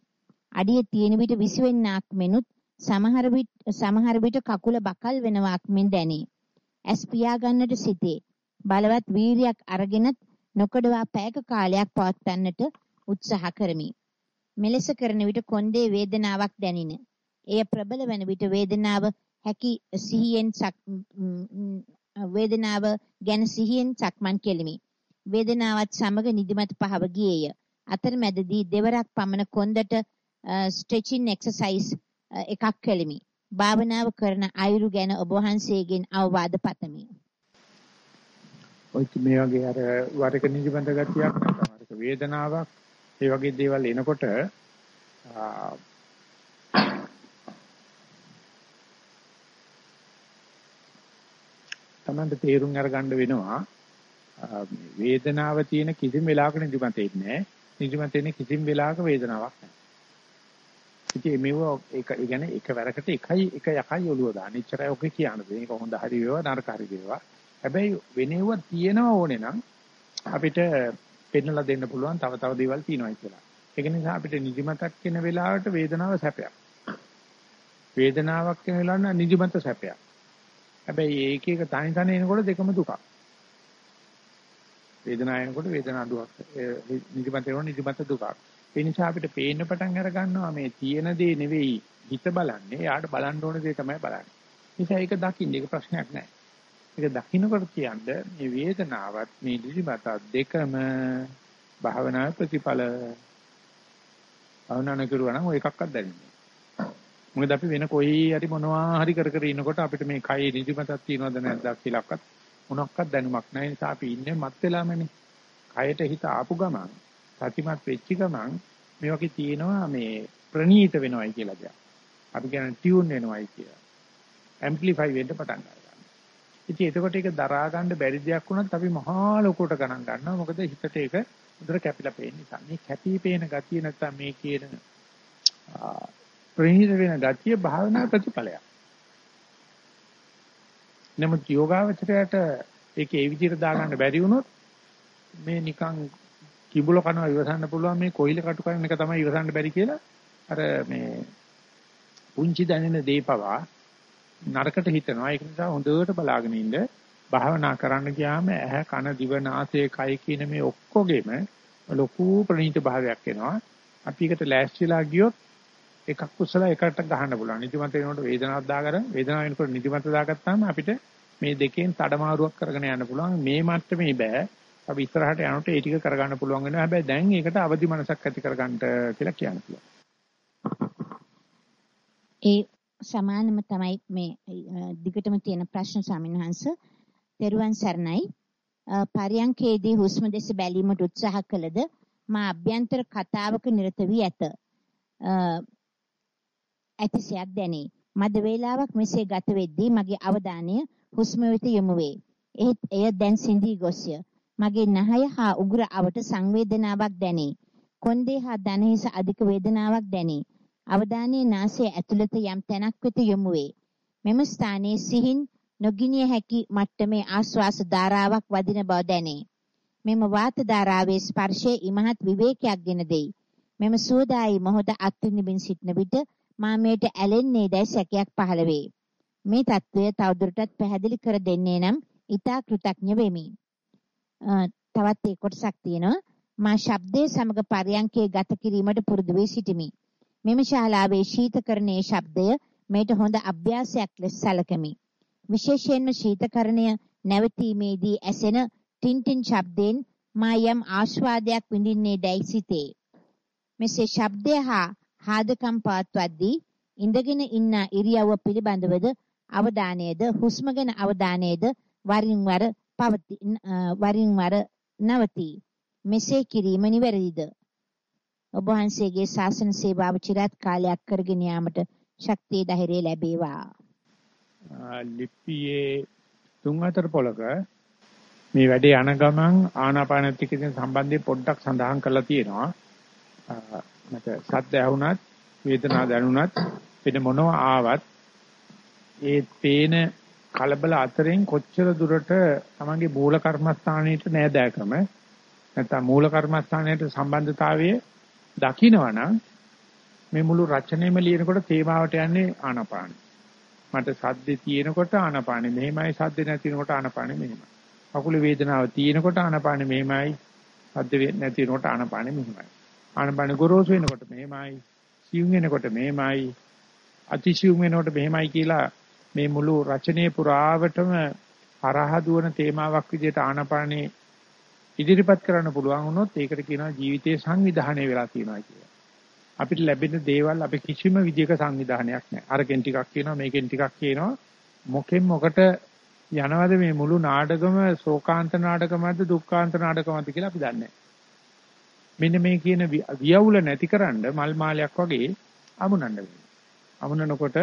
අඩිය තියෙන විට විසිවෙන්නාක් මෙනුත් සමහර විට සමහර විට කකුල බකල් වෙනවාක් මෙන් දැනේ. ඇස් පියා ගන්නට සිටේ. බලවත් වීරියක් අරගෙනත් නොකඩවා පැයක කාලයක් පවත්වන්නට උත්සාහ කරමි. මෙලෙස කරන විට කොන්දේ වේදනාවක් දැනින. එය ප්‍රබල වන විට වේදනාව හැකි සිහියෙන් වේදනාව ගැන සිහියෙන් සක්මන් කෙලිමි. වේදනාවත් සමග නිදිමත පහව ගියේය. අතරමැදදී දෙවරක් පමණ කොන්දට ස්ට්‍රෙචින් එක්සර්සයිස් එකක් කෙලිමි. භාවනාව කරන අයුරු ගැන ඔබ වහන්සේගෙන් අවවාද පතමි. ඔය මේ වගේ අර වරක නිදිමත ගතියක් නැත්නම් වරක වේදනාවක් ඒ වගේ දේවල් එනකොට තමන්ට තේරුම් අරගන්න වෙනවා වේදනාව තියෙන කිසිම වෙලාවක නිදිමත එන්නේ නැහැ. නිදිමත එන්නේ කිසිම වෙලාවක වේදනාවක් නැහැ. ඉතින් මේව එක ඒ කියන්නේ එකවරකට එකයි එක යකයි ඔළුව දාන්න. එච්චරයි ඔක කියන්නේ. මේක හොඳ හරි වේවා නරක හරි වේවා. හැබැයි වෙනේව තියෙනව ඕනේ නම් අපිට පෙන්නලා දෙන්න පුළුවන් තව තව දේවල් තියෙනවායි කියලා. ඒක නිසා අපිට නිදිමතක් වෙන වෙලාවට වේදනාව සැපයක්. වේදනාවක් වෙන වෙලාවට නිදිමත සැපයක්. හැබැයි ඒක එක තනි තනි එනකොට දෙකම දුකක්. වේදනාව එනකොට වේදනාව දුකක්. නිදිමත එනකොට නිදිමත දුකක්. ඒ නිසා අපිට පේන්න පටන් අර ගන්නවා මේ තියෙන දේ නෙවෙයි හිත බලන්නේ. යාට බලන්න ඕන දේ තමයි බලන්නේ. නිසා ඒක දකින්න ඒක ප්‍රශ්නයක් නෑ. ඒක දකින්නකොට කියන්නේ මේ වේදනාවත් මේ නිදිමත දෙකම භාවනා ප්‍රතිඵල භාවනා කරුවා නම් ඔය එකක්වත් දැනෙන්නේ මොකද අපි වෙන කොයි හරි මොනවා හරි කර කර ඉනකොට අපිට මේ කයි නිදිමතක් තියනවද නැද්ද කියලාවත් මොනක්වත් දැනුමක් නැහැ නිසා අපි ඉන්නේ මත් වෙලාමනේ. කයට හිත ආපු ගමන් සතිමත් වෙච්ච ගමන් මේ වගේ තියෙනවා මේ ප්‍රනීත වෙනවයි කියලා දෙයක්. අපි කියන්නේ ටියුන් වෙනවයි කියලා. ඇම්ප්ලිෆයි වෙන්න පටන් ගන්නවා. ඉතින් එතකොට ඒක දරා ගන්න බැරි දෙයක් වුණත් අපි මහා ලොකුට ගණන් ගන්නවා. මොකද හිතට ඒක උදේට කැපිලා පේන නිසා. මේ කැපී පේන ගතිය නැත්තම් මේ කියන ප්‍රණීත වෙන ගතිය භාවනා ප්‍රතිඵලයක්. නමුත් යෝගාවචරයට ඒක ඒ විදිහට දාගන්න බැරි වුණොත් මේ නිකන් කිඹුල කනවා ඉවසන්න පුළුවන් මේ කොයිල කටු කරන එක තමයි ඉවසන්න බැරි කියලා. අර මේ පුංචි දැනෙන දීපවා නරකට හිතනවා. ඒක නිසා හොඳට බලාගෙන ඉන්න. භාවනා කරන්න ගියාම ඇහ කන දිව නාසය කය කියන මේ ඔක්කොගෙම ලොකු ප්‍රණීත භාවයක් එනවා. අපි එකට ලෑස්තිලා ගියොත් එකක් කුසල එකට ගහන්න පුළුවන්. නිදිමත වෙනකොට වේදනාවක් දාගන්න වේදනාව වෙනකොට නිදිමත දාගත්තාම අපිට මේ දෙකෙන් තඩමාරුවක් කරගෙන යන්න පුළුවන්. මේ මට්ටමේ බෑ. අපි ඉස්සරහට යනකොට ඒ ටික කරගන්න පුළුවන් වෙනවා. හැබැයි දැන් ඒකට අවදි මනසක් ඇති කරගන්න කියලා කියන්න පුළුවන්. ඒ සමානම තමයි මේ දිගටම තියෙන ප්‍රශ්න ස්වාමීන් තෙරුවන් සරණයි. පරියංකේදී හුස්ම දෙස බැලීමට උත්සාහ කළද මා අභ්‍යන්තර කතාවක නිරත වී ඇත. ඇතිසයක් දැනේ. මද වේලාවක් මෙසේ ගත වෙද්දී මගේ අවධානය හුස්ම වෙත යොමු වේ. එහෙත් එය දැන් සිඳී ගොස්ය. මගේ නහය හා උගුර අවට සංවේදනාවක් දැනේ. කොන්දේ හා දණහිස අධික වේදනාවක් දැනේ. අවධානයේ නාසයේ ඇතුළත යම් තැනක් වෙත යොමු වේ. මෙම ස්ථානයේ සිහින් නොගිනිය හැකි මට්ටමේ ආශ්වාස ධාරාවක් වදින බව දැනේ. මෙම වාත ධාරාවේ ස්පර්ශයේ ඉමහත් විවේකයක් ගෙන දෙයි. මෙම සෝදායි මොහොත අත්විඳින්න සිටන විට මා මේට ඇලෙන්නේ දැයි සැකයක් පහළ වේ. මේ తත්වය තවදුරටත් පැහැදිලි කර දෙන්නේ නම් ඊතා කෘතඥ වෙමි. තවත් ඒ කොටසක් තියෙනවා. මා ශබ්දයේ සමග පරයන්කේ ගත කිරීමට පුරුදු වී සිටිමි. මෙම ශාලාවේ ශීතකරණයේ ශබ්දය මේට හොඳ අභ්‍යාසයක් ලෙස සැලකමි. විශේෂයෙන්ම ශීතකරණය නැවතීමේදී ඇසෙන ටින් ටින් ශබ්දයෙන් මා යම් ආස්වාදයක් විඳින්නේ දැයි සිතේ. මෙසේ ශබ්දය හා හාදකම් පවත්වද්දී ඉඳගෙන ඉන්න ඉරියව්ව පිළිබඳවද අවධානයද හුස්ම ගැන අවධානයද වරින් වර පවති වරින් වර නවතී. මෙසේ කිරීම නිවැරදිද? ඔබ වහන්සේගේ ශාසන සේවාව চিරාත් කාලයක් කරගෙන යාමට ශක්තිය ධෛර්යය ලැබේවා. ලිපියේ තුන් හතර පොලක මේ වැඩේ යන ගමන් ආනාපානත් එක්ක සම්බන්ධයෙන් පොඩ්ඩක් සඳහන් කරලා තියෙනවා. මට සද්ද ඇහුණත් වේදනාව දැනුණත් වෙන මොනවා ආවත් ඒ පේන කලබල අතරින් කොච්චර දුරට තමන්ගේ මූල කර්මස්ථානයට නෑදෑකම නැත්නම් මූල කර්මස්ථානයට සම්බන්ධතාවයේ දකින්නවනම් මේ මුළු රචනෙම ලියනකොට තේමාවට යන්නේ ආනාපාන. මට සද්දේ තියෙනකොට ආනාපානෙ මෙහෙමයි සද්දේ නැතිනකොට ආනාපානෙ මෙහෙමයි. කකුල වේදනාව තියෙනකොට ආනාපානෙ මෙහෙමයි සද්ද නැතිනකොට ආනාපානෙ මෙහෙමයි. ආනපන ගොරෝසු වෙනකොට මෙහෙමයි, සියුම් වෙනකොට මෙහෙමයි, අතිසියුම් වෙනකොට මෙහෙමයි කියලා මේ මුළු රචනයේ පුරාවටම හරහා දුවන තේමාවක් විදිහට ආනපනේ ඉදිරිපත් කරන්න පුළුවන් වුණොත් ඒකට කියනවා ජීවිතයේ සංවිධානය වෙලා තියෙනවා කියලා. අපිට ලැබෙන දේවල් අපි කිසිම විදිහක සංවිධානයක් නැහැ. අරකින් ටිකක් කියනවා මේකෙන් ටිකක් කියනවා මොකෙන් මොකට යනවද මේ මුළු නාටකම ශෝකාන්ත නාටකමද දුක්ඛාන්ත නාටකමද කියලා අපි දන්නේ නැහැ. මෙන්න මේ කියන වියවුල නැතිකරන්න මල් මාලයක් වගේ අමුණන්න වෙනවා. අමුණනකොට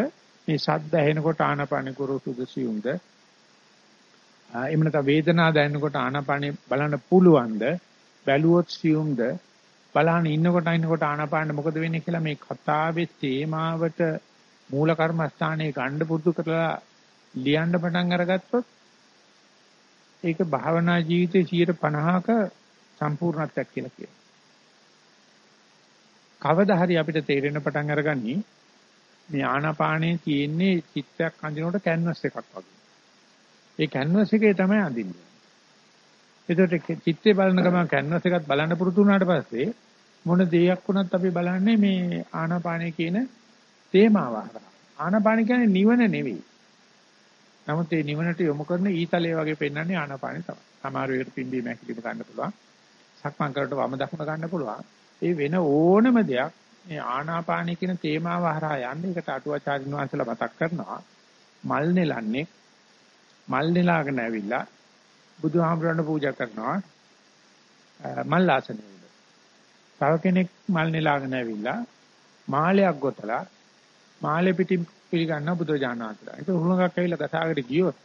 මේ ශබ්ද ඇහෙනකොට ආනාපාන කුරුසුද සියුම්ද එහෙම නැත්නම් වේදනාව දැනෙනකොට ආනාපානෙ බලන්න පුළුවන්ද බැලුවොත් සියුම්ද බලහන් ඉන්නකොට ඉන්නකොට ආනාපාන මොකද වෙන්නේ කියලා මේ කතාවේ තේමාවට මූල කර්මස්ථානයේ ගන්න පුරුදු කරලා ලියන්න පටන් අරගත්තොත් ඒක භාවනා ජීවිතයේ 50ක සම්පූර්ණත්වයක් කියලා කියනවා. කවදා හරි අපිට තේරෙන පටන් අරගන්නේ මේ ආනාපානයේ තියෙන්නේ චිත්තයක් අඳිනකොට කැන්වස් එකක් වගේ. ඒ කැන්වස් එකේ තමයි අඳින්නේ. ඒකට චිත්තේ බලන ගමන් කැන්වස් එකත් බලන්න පුරුදු වුණාට පස්සේ මොන දෙයක් වුණත් අපි බලන්නේ මේ ආනාපානය කියන තේමාව හරහා. ආනාපාන කියන්නේ නිවන නෙවෙයි. නමුත් මේ නිවනට යොමු කරන ඊතලයේ වගේ පෙන්වන්නේ ආනාපානෙ තමයි. සමහර වෙලට පිම්බීම හැකිලිම ගන්න පුළුවන්. සක්මන් කරලා වම දකුණ ගන්න පුළුවන්. ඒ වෙන ඕනම දෙයක් මේ ආනාපානය කියන තේමාව හරහා යන්නේ ඒකට අටුවාචාරින් වහන්සේලා මතක් කරනවා. මල් නෙලන්නේ මල් නෙලාගෙන ඇවිල්ලා බුදුහාමුදුරන්ට පූජා කරනවා මල් ආසනෙ උඩ. තව කෙනෙක් මල් නෙලාගෙන ඇවිල්ලා මාලයක් ගොතලා මාලෙ පිටින් පිළිගන්න බුදුජානනාථලා. ඒක උරුණකක් ඇවිල්ලා ගසාකට ගියොත්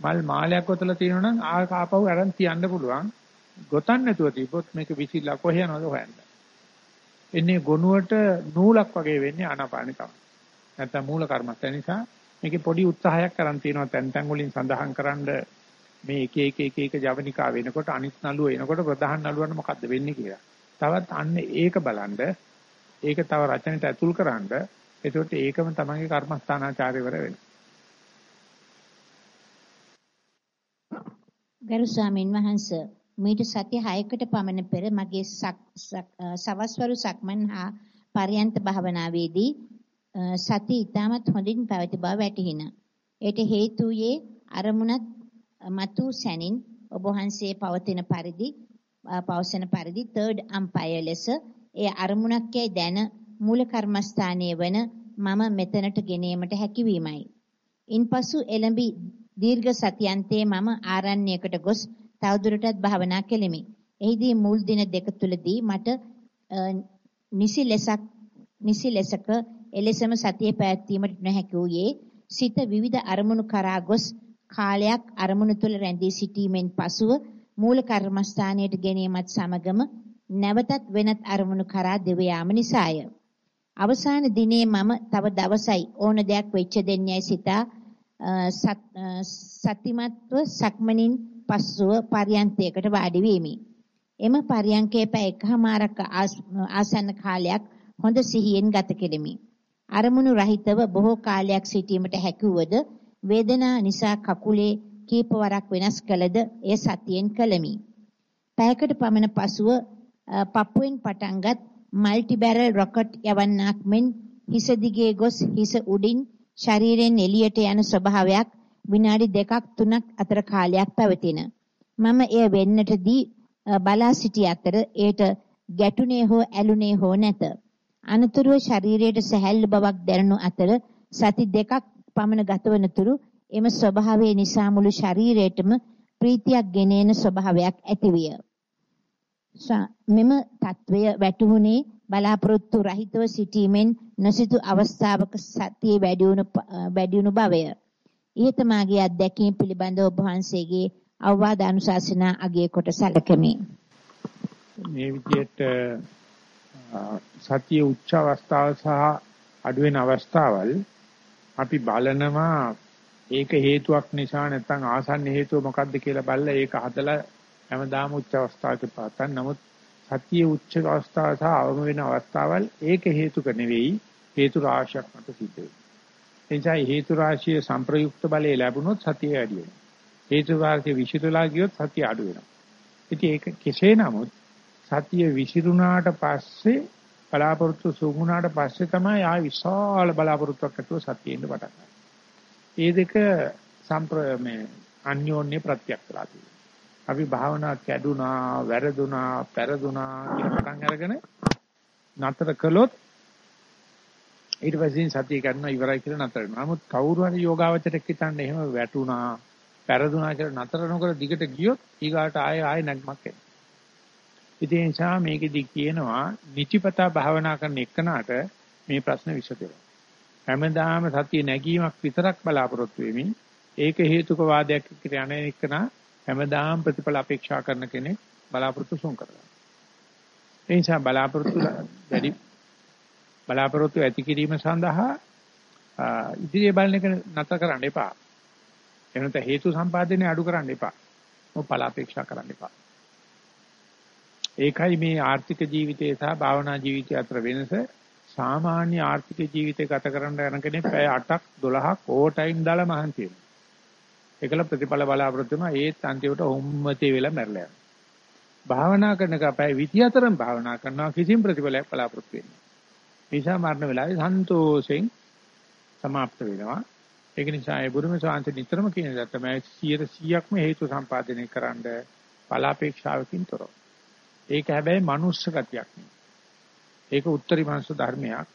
මල් මාලයක් ගොතලා තියෙනවා නම් ආපහු අරන් තියන්න පුළුවන්. ගොතන්න නැතුව තිබ්බොත් මේක විසිලා කොහේ යනවද හොයන්න. එන්නේ ගොනුවට නූලක් වගේ වෙන්නේ ආනාපානෙ තමයි. නැත්තම් මූල කර්මස්ත නිසා මේකේ පොඩි උත්සාහයක් කරන් තියෙනවා තැන් තැන් වලින් සඳහන් කරන්න මේ එක එක එක එක ජවනිකා වෙනකොට අනිත් නළුව එනකොට ප්‍රධාන නළුවන්ට මොකද්ද වෙන්නේ කියලා. තවත් අන්න ඒක බලන්න ඒක තව රචනෙට ඇතුල් කරන්න එතකොට ඒකම තමන්ගේ කර්මස්ථානාචාර්යවර වෙනවා. ගරු ස්වාමීන් වහන්ස මීට සති 6කට පමණ පෙර මගේ සවස්වරු සක්මන් හා පරියන්ත භාවනාවේදී සති ඊටමත් හොඳින් පැවති බව වැටහිණ. ඒට හේතුයේ අරමුණත් මතු සැනින් ඔබ වහන්සේ පවතින පරිදි පවසන පරිදි third umpire ලෙස ඒ අරමුණක් යයි දැන මූල කර්මස්ථානයේ වන මම මෙතනට ගෙනීමට හැකියවීමයි. ඉන්පසු එළඹි දීර්ඝ සතියන්තයේ මම ආරණ්‍යයකට ගොස් තවදුරටත් භාවනා කෙලිමි. එහිදී මුල් දින දෙක තුලදී මට නිසි ලෙසක් නිසි ලෙසක එලෙසම සතිය පැවැත්වීමට නොහැකි වූයේ සිත විවිධ අරමුණු කරා ගොස් කාලයක් අරමුණු තුල රැඳී සිටීමෙන් පසුව මූල කර්මස්ථානයට ගැනීමත් සමගම නැවතත් වෙනත් අරමුණු කරා දෙව යාම නිසාය. අවසාන දිනේ මම තව දවසයි ඕන දෙයක් වෙච්ච දෙන්නේයි සිතා සතිමත්ව සක්මනින් පසුව පරියන්තයකට වාඩි වීමි. එම පරියන්කේ පැය එකමාරක ආසන්න කාලයක් හොඳ සිහියෙන් ගත කෙලිමි. අරමුණු රහිතව බොහෝ කාලයක් සිටීමට හැකියවද වේදනා නිසා කකුලේ කීප වරක් වෙනස් කළද ඒ සතියෙන් කළමි. පැයකට පමණ පසුව පප්පුවෙන් පටන්ගත් මල්ටි බැරල් රොකට් යවන්නාක් මෙන් හිස දිගේ ගොස් හිස උඩින් ශරීරයෙන් එළියට යන ස්වභාවයක් විනාඩි දෙකක් තුනක් අතර කාලයක් පැවතින. මම එය වෙන්නටදී බලා සිටි අතර ඒට ගැටුනේ හෝ ඇලුනේ හෝ නැත. අනතුරුව ශරීරයට සැහැල්ලු බවක් දැනුණු අතර සති දෙකක් පමණ ගතවන තුරු එම ස්වභාවය නිසා මුළු ශරීරයටම ප්‍රීතියක් ගෙනෙන ස්වභාවයක් ඇතිවිය. මෙම తත්වය වැටහුනේ බලාපොරොත්තු රහිතව සිටීමෙන් නොසිතු අවස්ථාවක සතිය වැඩි වුණු බවය. ඊට මාගේ අත්දැකීම් පිළිබඳව ඔබ වහන්සේගේ අවවාද අනුශාසනා අගය කොට සැලකමි. මේ විදිහට සතිය උච්ච අවස්ථාව සහ අඩු වෙන අවස්ථාවල් අපි බලනවා ඒක හේතුවක් නිසා නැත්නම් ආසන්න හේතුව මොකක්ද කියලා බලලා ඒක හදලා හැමදාම උච්ච අවස්ථාවක පාතන් නමුත් සතියේ උච්ච අවස්ථාව සහ අවම වෙන අවස්ථාවල් ඒක හේතුක නෙවෙයි හේතු රාශියක් මත සිද්ධ වෙනවා. එනිසා හේතු රාශිය සංප්‍රයුක්ත බලය ලැබුණොත් සතිය වැඩි වෙනවා. හේතු රාශිය විසිරලා ගියොත් සතිය අඩු වෙනවා. ඉතින් ඒක කෙසේ නමුත් සතිය විසිරුණාට පස්සේ බලාපොරොත්තු සුගුණාට පස්සේ තමයි ආ විශාල බලාපොරොත්තුවක් ඇතුව සතියෙන්න පටන් ගන්නේ. ඒ දෙක සම්ප්‍ර මේ අන්‍යෝන්‍ය ප්‍රත්‍යක් කරලා තියෙනවා. අපි භාවනා කැඩුනා, වැරදුනා, පෙරදුනා කියන පටන් අරගෙන නතර කළොත් ඊට පස්සේ සතිය ගන්න ඉවරයි කියලා නතර වෙනවා. නමුත් කවුරු හරි යෝගාවචරයක් හිතන්නේ එහෙම වැටුණා, පෙරදුනා කියලා නතර නොකර දිගට ගියොත් ඊගාට ආයෙ ආයෙ නැග්මක් එනවා. ඉතින් ඒ නිසා මේකෙදි කියනවා නිතිපතා භාවනා කරන එකනට මේ ප්‍රශ්න විසඳෙනවා. හැමදාම සතිය නැගීමක් විතරක් බලාපොරොත්තු වෙමින් ඒක හේතුක වාදයක් එක්ක යන එකන හැමදාම ප්‍රතිඵල අපේක්ෂා කරන කෙනෙක් බලාපොරොත්තු සොන් කරගන්නවා. ඒ නිසා බලාපොරොත්තු වැඩි බලාපොරොත්තු ඇති කිරීම සඳහා ඉදිරිය බලන එක නතර කරන්න එපා. එහෙම නැත්නම් හේතු සම්පාදනය අඩු කරන්න එපා. මොකද බල අපේක්ෂා කරන්න එපා. ඒකයි මේ ආර්ථික ජීවිතය සහ භාවනා ජීවිතය අතර වෙනස. සාමාන්‍ය ආර්ථික ජීවිතය ගත කරන්න යන කෙනෙක් පැය 8ක් 12ක් ඕවර් ටයිම් දාලා මහන්සි වෙනවා. ඒකල ප්‍රතිඵල බලාපොරොත්තු වෙනවා ඒත් අන්තිමට හොම්මතේ වෙලා මැරලා යනවා. භාවනා කරන කපයි 24න් භාවනා කරනවා කිසිම ප්‍රතිඵලයක් බලාපොරොත්තු වෙන්නේ නැහැ. නිසා මරණ වෙලාවේ සන්තෝෂෙන් සමාප්ත වෙනවා. ඒක නිසා ඒ බුදුම ශාන්ත නිතරම කියන දේ තමයි 100%ක්ම හේතු සම්පාදනය කරන්න බලාපේක්ෂාවකින් තොරව. ඒක හැබැයි මනුස්ස ගතියක් නෙවෙයි. ඒක උත්තරී මනුස්ස ධර්මයක්.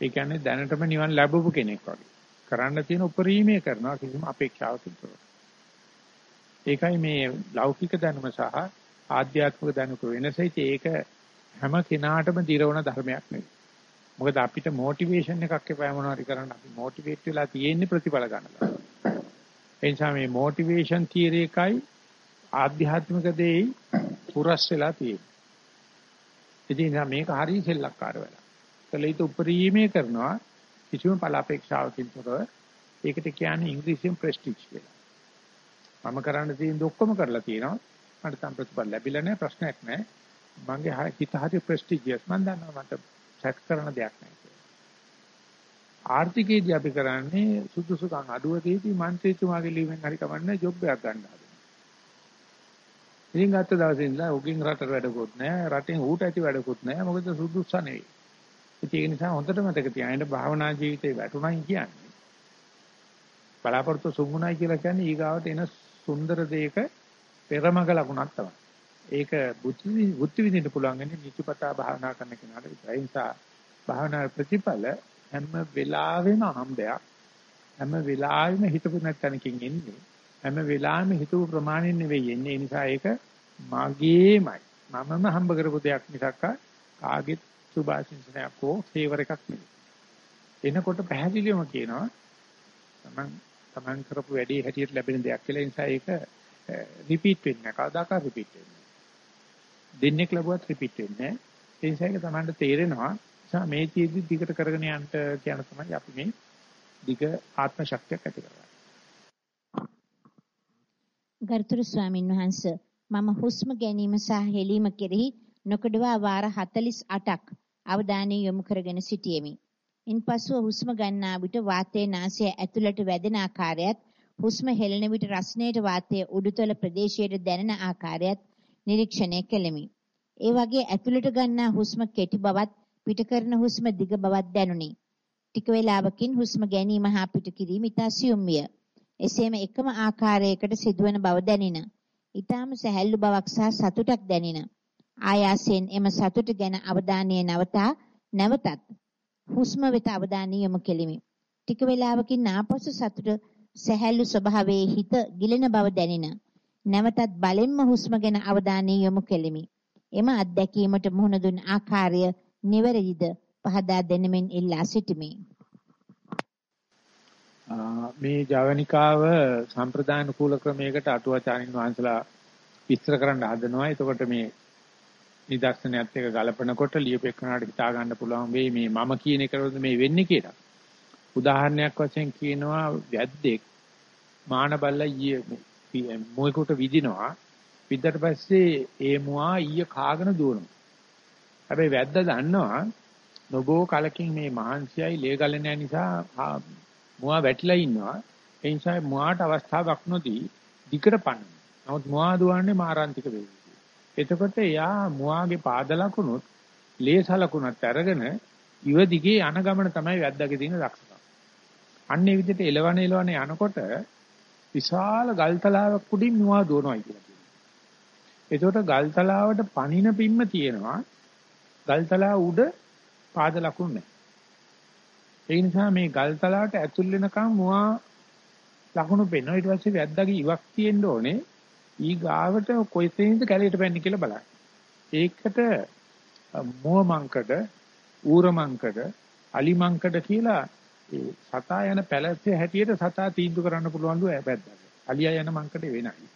ඒ කියන්නේ දැනටම නිවන් ලැබපු කෙනෙක් වගේ. කරන්න තියෙන උපරිමය කරනවා කිසිම අපේක්ෂාවකින් තොරව. ඒකයි මේ ලෞකික දැනුම සහ ආධ්‍යාත්මික දැනුක වෙනස. ඒක හැම කෙනාටම දිරවන ධර්මයක් නෙවෙයි. මොකද අපිට මොටිවේෂන් එකක් එපා මොනවාරි කරන්න අපි මොටිවේට් වෙලා තියෙන්නේ ප්‍රතිඵල ගන්න. ඒ නිසා මේ මොටිවේෂන් තියරි එකයි ආධ්‍යාත්මික දෙයි පුරස් වෙලා තියෙන්නේ. ඉතින් මේක හරිය සෙල්ලක්කාර වෙලා. කලිත උපරිමයේ කරනවා කිසිම පලාපේක්ෂාවකින් තොරව ඒකට කියන්නේ ඉංග්‍රීසියෙන් ප්‍රෙස්ටිජ් කියලා. මම කරන්න තියෙන ඔක්කොම කරලා තියෙනවා. මට තම ප්‍රතිඵල ලැබිලා නැහැ ප්‍රශ්නයක් නැහැ. මගේ හිත හරි ප්‍රෙස්ටිජියස් මම දන්නවා මට සැක කරන දෙයක් නැහැ කියලා. ආර්ථිකයේදී අපි කරන්නේ සුදුසුකම් අඩුවකදී මන්ත්‍රීතුමාගේ ලියුමෙන් හරි කවන්නේ ජොබ් එකක් ගන්න හදනවා. ඉතින් ගත්ත දවසේ ඉඳලා උගෙන් රටට වැඩකුත් නැහැ, රටෙන් ඌට ඇති වැඩකුත් නැහැ. මොකද සුදුස්ස නෙවෙයි. ඒක නිසා හොඳට මතක තියාගන්න භාවනා ජීවිතේ වැටුණයි කියන්නේ. බලාපොරොත්තු සුන්ුණයි කියලා කියන්නේ ඊගාවට එන සුන්දර දෙයක පෙරමග ලකුණක් තමයි. ඒක බුද්ධි බුද්ධි විදිහට පුළුවන් වෙන්නේ නිතිපතා භාවනා කරන කෙනාට විතරයි. ඒ නිසා භාවනා ප්‍රතිඵල හැම වෙලාවෙම හම්බයක්. හැම වෙලාවෙම හිතපු නැත්නම්කින් එන්නේ. හැම වෙලාවෙම හිතපු ප්‍රමාණයෙන් නෙවෙයි එන්නේ. ඒ නිසා ඒක මගේමයි. මමම හම්බ කරපු දෙයක් මිසක් කාගෙත් සුභාශිංසනයක් හෝ ෆේවර් එකක් නෙවෙයි. එනකොට පැහැදිලිවම කියනවා තමන් තමන් කරපු වැඩේ හැටියට ලැබෙන දෙයක් කියලා. ඒ නිසා ඒක රිපීට් වෙන්නේ නැහැ. කවදාකවත් රිපීට් වෙන්නේ දෙන්නෙක් ලැබුවත් රිපීට් වෙන්නේ නැහැ. ඒ නිසා ඒක තමයි තේරෙනවා. නිසා මේ තීදි දිගට කරගෙන යන්න කියන තමයි අපි මේ දිග ආත්ම ශක්තියක් ඇති කරගන්නේ. ගරුතර ස්වාමින් වහන්සේ මම හුස්ම ගැනීම සහ හෙලීම කෙරෙහි නොකඩවා වාර 48ක් අවධානය යොමු කරගෙන සිටියෙමි. ඉන්පසුව හුස්ම ගන්නා විට වාතයේ නාසය ඇතුළට වැදෙන ආකාරයත් හුස්ම හෙළන විට රස්නේට වාතයේ උඩුතල ප්‍රදේශයට දැනෙන ආකාරයත් නිරීක්ෂණය කෙලෙමි. ඒ වගේ ඇතුළට ගන්නා හුස්ම කෙටි බවත් පිට කරන හුස්ම දිග බවත් දැනුනි. ටික වේලාවකින් හුස්ම ගැනීම හා පිට කිරීම ඉතා සියුම් විය. එසේම එකම ආකාරයකට සිදුවන බව දැනින. ඊටාම සැහැල්ලු බවක් සහ සතුටක් දැනින. ආයාසයෙන් එම සතුට ගැන අවධානය නවතා නැවතත් හුස්ම වෙත අවධානය යොමු කෙලිමි. ටික වේලාවකින් ආපසු සතුට සැහැල්ලු ස්වභාවයේ හිත ගිලෙන බව දැනින. නැවතත් බලෙන්ම හුස්ම ගැන අවධානය යොමු කෙලිමි. එම අත්දැකීමට මුහුණ දුන් ආකාරය නිවැරදිද පහදා දෙනමින් ඉල්ලා සිටිමි. මේ ජවනිකාව සම්ප්‍රදාන කූල ක්‍රමයකට අටුවාචාරින් වහන්සලා විස්තර කරන්න හදනවා. එතකොට මේ නිදර්ශනයත් එක්ක ගලපනකොට ලියපෙකනට හිතා ගන්න පුළුවන් වෙයි මේ මම කියන එකවලද මේ වෙන්නේ කියලා. උදාහරණයක් වශයෙන් කියනවා වැද්දෙක් මාන බල්ල ඊයේ මොයකට විදිනවා. විද්දට පස්සේ ඒ මුවා ඊය කාගෙන දුවනවා. හැබැයි වැද්ද දන්නවා නොබෝ කලකින් මේ මහන්සියයි ලේ ගලන නිසා මුවා වැටිලා ඉන්නවා. ඒ නිසා මුවාට අවස්ථාවක් නොදී දිකට පන්න. නමුත් මුවා දුවන්නේ මාරාන්තික වෙයි. එතකොට එයා මුවාගේ පාද ලකුණුත් ලේ සලකුණත් අරගෙන ඉව දිගේ යන ගමන තමයි වැද්දාගේ තියෙන දක්ෂකම. අන්නේ විදිහට එලවන එලවන යනකොට විශාල ගල්තලාවක් උඩින් මුවා දුවනවා කියලා කියනවා. එතකොට ගල්තලාවට පණින පිම්ම තියෙනවා. ගල්තලාව උඩ පාද ලකුණු නැහැ. ඒ නිසා මේ ගල්තලාවට ඇතුල් වෙනකම් මුවා ලකුණු පෙන්වනවා. ඊට පස්සේ වැද්දාගේ ඉවක් තියෙන්න ඕනේ. ඊ ගාවට කොයිතෙන්ද කැලේට පැන්නේ කියලා බලන්න. ඒකට මුව මංකඩ, ඌර මංකඩ, අලි මංකඩ කියලා ඒ සතා යන පැලැස්සේ හැටියට සතා තීන්දුව කරන්න පුළුවන්ලු ඇබැද්දා. අලියා යන මංකඩේ වෙනයි.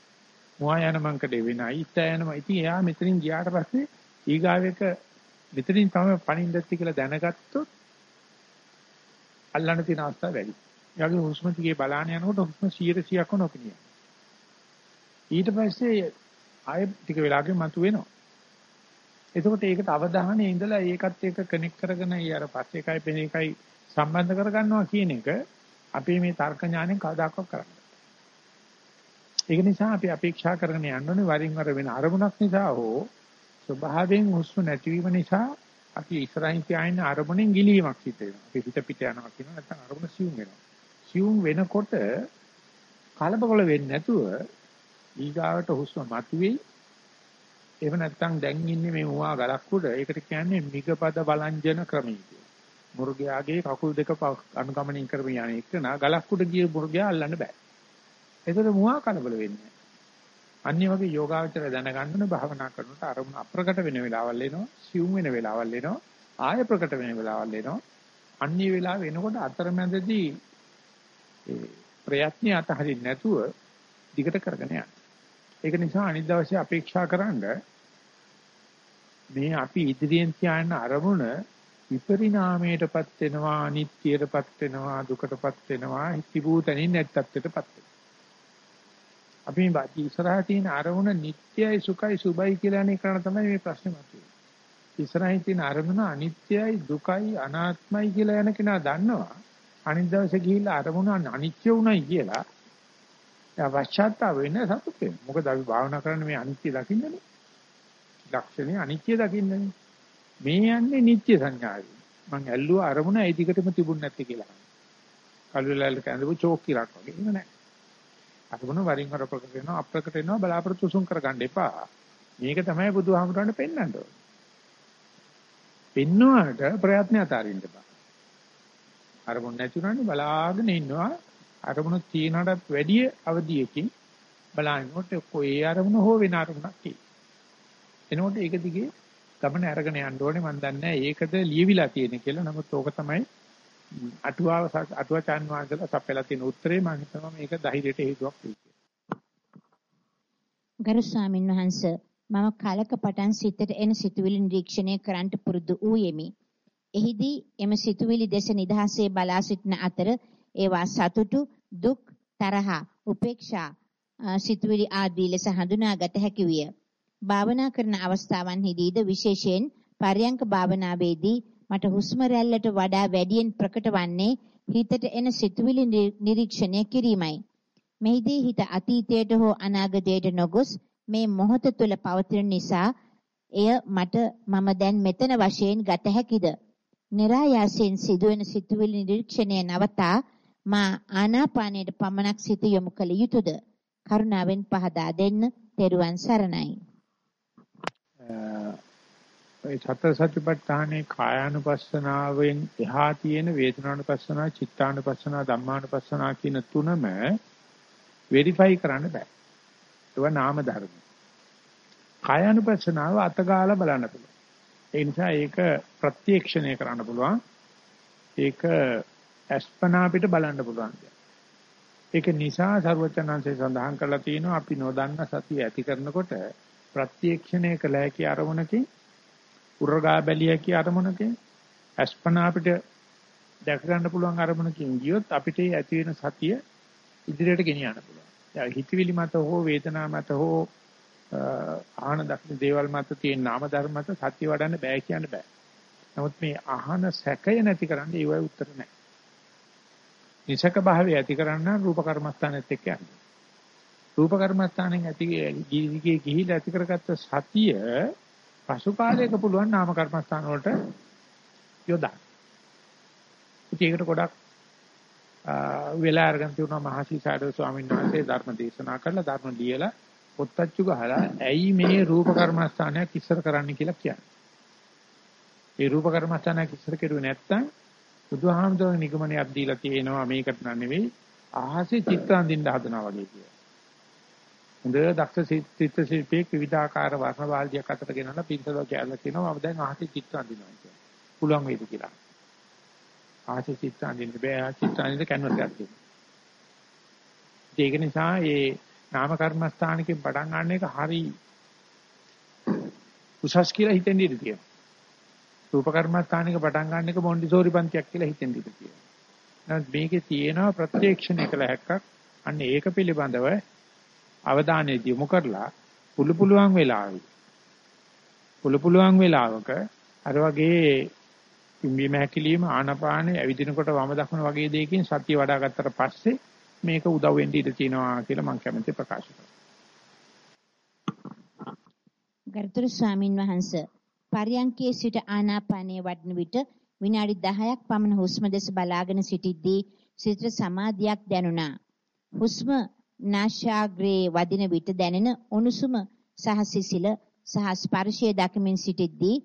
මුවා යන මංකඩේ වෙනයි. ඉත්තා යන ඉතින් එයා මෙතනින් ගියාට පස්සේ ඊගාවෙක මෙතනින් තමයි පණින්නත් කියලා දැනගත්තොත් අල්ලන්න තියෙන අවස්ථාව වැඩි. ඒ වගේ හුස්ම දිගේ බලාන යනකොට හුස්ම 100%ක්ම නොපෙනිය. ඊට පස්සේ ආයෙ ටික වෙලාවකින් මතුවෙනවා. එතකොට ඒකට අවධානය ඉඳලා ඒකත් එක්ක කනෙක්ට් කරගෙන අර පස්සේ එකයි පෙන එකයි සම්බන්ධ කරගන්නවා කියන එක අපි මේ තර්ක ඥාණයෙන් කවදාකවත් කරන්නේ. ඒක නිසා අපි අපේක්ෂා කරගෙන යන්න ඕනේ වරින් වර වෙන අරමුණක් නිසා හෝ ස්වභාවයෙන් හුස්ම නැතිවීම නිසා අපි ඉස්සරහින් තියාගෙන අරමුණෙන් ගිලීමක් සිද්ධ වෙනවා. අපි හිත පිට යනවා කියන නැත්නම් අරමුණ සියුම් වෙනවා. සියුම් වෙනකොට කලබල වෙන්නේ නැතුව ඊගාවට හුස්ම මතුවේ. එහෙම නැත්නම් දැන් ඉන්නේ මේ මුවා ගලක් උඩ. ඒකට කියන්නේ මිගපද බලංජන ක්‍රමය කියලා. මුර්ගයාගේ කකුල් දෙක අනුගමනය කරමින් යන එක නා ගලක් උඩ ගිය මුර්ගයා අල්ලන්න බෑ. ඒතර මුවා කලබල වෙන්නේ. අනිත් වගේ යෝගාවචර දැනගන්න ඕනේ භාවනා කරනකොට අරමුණ අප්‍රකට වෙන වෙලාවල් එනවා, සියුම් වෙන වෙලාවල් එනවා, ආය ප්‍රකට වෙන වෙලාවල් එනවා. අනිත් වෙලාව වෙනකොට අතරමැදදී ඒ ප්‍රයත්න අතහරින්න නැතුව දිගට කරගෙන යන්න. ඒක නිසා අනිත් දවසේ අපේක්ෂා කරන්න මේ අපි ඉදිරියෙන් තියාගෙන අරමුණ විපරිණාමයටපත් වෙනවා අනිත්‍යයටපත් වෙනවා දුකටපත් වෙනවා හිතිබූතනින් නැත්තත්වයටපත් වෙනවා අපි මේ ਬਾටි ඉස්සරහා තියෙන අරමුණ නිට්ටයයි සුඛයි සුබයි කියලා යන කරන තමයි මේ ප්‍රශ්නේ මතුවේ. ඉස්සරහින් තියෙන අරමුණ අනිත්‍යයි දුකයි අනාත්මයි කියලා යන කෙනා දන්නවා. අනිත් දවසේ ගිහිල්ලා අරමුණ අනිත්‍ය උණයි කියලා. එයා පශ්චාත්තාප වෙන්නේ සතුට වෙනවා. මොකද අපි භාවනා කරන්නේ මේ අනිත්‍ය දකින්නනේ. ලක්ෂණේ අනිත්‍ය දකින්නනේ. මේ යන්නේ නිත්‍ය සංඥාවෙන්. මං ඇල්ලුවා අරමුණ ඒ දිගටම තිබුණ නැත්තේ කියලා. කල්විලල් කැඳපු චෝක් කිරක් වගේ. එහෙම නැහැ. අරමුණ වරින් වර ප්‍රකට වෙනවා අප්‍රකට වෙනවා බලාපොරොත්තු සුන් කරගන්න එපා. මේක තමයි බුදුහාමුදුරන්ට පෙන්වන්න ඕනේ. පෙන්වුවාට ප්‍රයත්න අතාරින්න එපා. අරමුණ නැතුණානේ බලාගෙන ඉන්නවා. අරමුණ තියනටත් වැඩිය අවධියකින් බලනකොට කොයි අරමුණ හෝ වෙන අරමුණක් තියෙනවා. එනකොට ඒක දිගේ ගමන අරගෙන යන්න ඕනේ මම දන්නේ ඒකද ලියවිලා තියෙන්නේ කියලා. නමුත් ඕක තමයි අටුවාව අටුවාචාන් වහන්සේලා සපයලා තියෙන උත්තරේ මම හිතනවා මේක ධෛර්යයට හේතුවක් වෙයි කියලා. ගරු ස්වාමින් වහන්සේ මම කලක පටන් සිතට එන සිතුවිලි නිරීක්ෂණය කරන්නට පුරුදු වූ යෙමි. එහිදී එම සිතුවිලි දෙස නිදහසේ බලා සිටින අතර ඒවා සතුටු, දුක්, තරහ, උපේක්ෂා සිතුවිලි ආදී ලෙස හඳුනාගත හැකි විය. භාවනා කරන අවස්ථාවන්හිදීද විශේෂයෙන් පරයන්ක භාවනාවේදී මට හුස්ම රැල්ලට වඩා වැඩියෙන් ප්‍රකට වන්නේ හිතට එන සිතුවිලි නිරීක්ෂණය කිරීමයි. මෙහිදී හිත අතීතයට හෝ අනාගතයට නොගොස් මේ මොහොත තුල පවතින නිසා එය මට මම දැන් මෙතන වශයෙන් ගත හැකිද? નિરાයාසයෙන් සිදුවෙන සිතුවිලි නිරීක්ෂණය නවතා මා ආනාපානයට පමණක් සිත යොමු කළ යුතුයද? කරුණාවෙන් පහදා දෙන්න. තෙරුවන් සරණයි. ඒ සතර සතිපට්ඨානේ කායානුපස්සනාවෙන් එහා තියෙන වේදනානුපස්සනා, චිත්තානුපස්සනා, ධම්මානුපස්සනා කියන තුනම වෙරිෆයි කරන්න බෑ. ඒවා නාම ධර්ම. කායානුපස්සනාව අතගාලා බලන්න පුළුවන්. ඒ නිසා ඒක ප්‍රත්‍යක්ෂණය කරන්න පුළුවන්. ඒක අස්පනා පිට බලන්න පුළුවන්. ඒක නිසා සර්වචනංශය සඳහන් කරලා තියෙනවා අපි නොදන්න සතිය ඇති කරනකොට ප්‍රත්‍යක්ෂණය කළ හැකි අරමුණකින් උරගා බැලිය හැකි අරමුණකින් අස්පනා අපිට දැක ගන්න පුළුවන් අරමුණකින් ගියොත් අපිට ඇති වෙන සතිය ඉදිරියට ගෙනියන්න පුළුවන්. දැන් හිතවිලි මත හෝ වේදනා මත හෝ ආහන දක්න දේවල් මත තියෙන නාම ධර්ම මත සත්‍ය වඩන්න බෑ කියන්න බෑ. නමුත් මේ ආහන සැකය නැති කරන්න ඒවයි උත්තර නැහැ. නිසක භාවය ඇති කරන්න රූප කර්මස්ථානෙත් එක්ක යන්න. රූප කර්මස්ථානෙන් ඇති ගිහිගේ ගිහිලා ඇති කරගත්ත සතිය පසු කාලයක පුළුවන් නාම කර්මස්ථාන වලට යොදා. ඒකට ගොඩක් වෙලා අරගෙන තියුණා මහසිසාරද ස්වාමීන් වහන්සේ ධර්ම දේශනා කරලා ධර්ම ලියලා පොත්පත්චු ගහලා ඇයි මේ රූප කර්මස්ථානයක් ඉස්සර කරන්න කියලා කියන්නේ. ඒ රූප කර්මස්ථානයක් ඉස්සර කෙරුවේ නැත්තම් බුදුහාමුදුරනේ නිගමනයක් දීලා තියෙනවා මේකට නෙවෙයි අහසේ චිත්ත අඳින්න හදනවා වගේ කියලා. හොඳ දක්ෂ චිත්ත ශිල්පියෙක් විවිධාකාර වර්ණ වාල්දියක් අතට ගෙනලා පින්සල කියලා කියනවා මම දැන් අහසේ චිත්ත අඳිනවා කියලා. පුළුවන් වේද කියලා. අහසේ චිත්ත අඳින්න බෑ චිත්ත අඳින්න කැන්වස් එකක් තියෙනවා. ඒක නිසා මේ නාම කර්මස්ථානකින් පටන් ගන්න එක හරි උසස් කියලා හිතෙන් ඉඳී තියෙනවා. රූප කර්මස්ථානික පටන් ගන්න එක මොන්ටිසෝරි පන්තියක් කියලා හිතෙන් ඉඳී තියෙනවා. නමුත් මේකේ තියෙනවා ප්‍රත්‍යක්ෂණය කළ හැක්කක්. අන්න ඒක පිළිබඳව අවධානය යොමු කරලා පුළු පුළුවන් වෙලාවෙ පුළු පුළුවන් වෙලාවක අර වගේ පිම්බීම හැකිලිම ආනපාන ඇවිදිනකොට වම දකුණ වගේ දෙයකින් සතිය වඩා ගත්තට පස්සේ මේක උදව් වෙන්න ඉඩ තියෙනවා කියලා මම කැමති ප්‍රකාශ කරනවා. ගරුතර ස්වාමින් වහන්සේ පරියන්කේ සිට ආනාපානයේ වඩන විට විනාඩි 10ක් පමණ හුස්ම දෙස බලාගෙන සිටිද්දී සිතට සමාධියක් දැනුණා. හුස්ම නාශාග්‍රේ වදින විට දැනෙන උණුසුම සහ සිසිල සහ ස්පර්ශය දකිමින් සිටිද්දී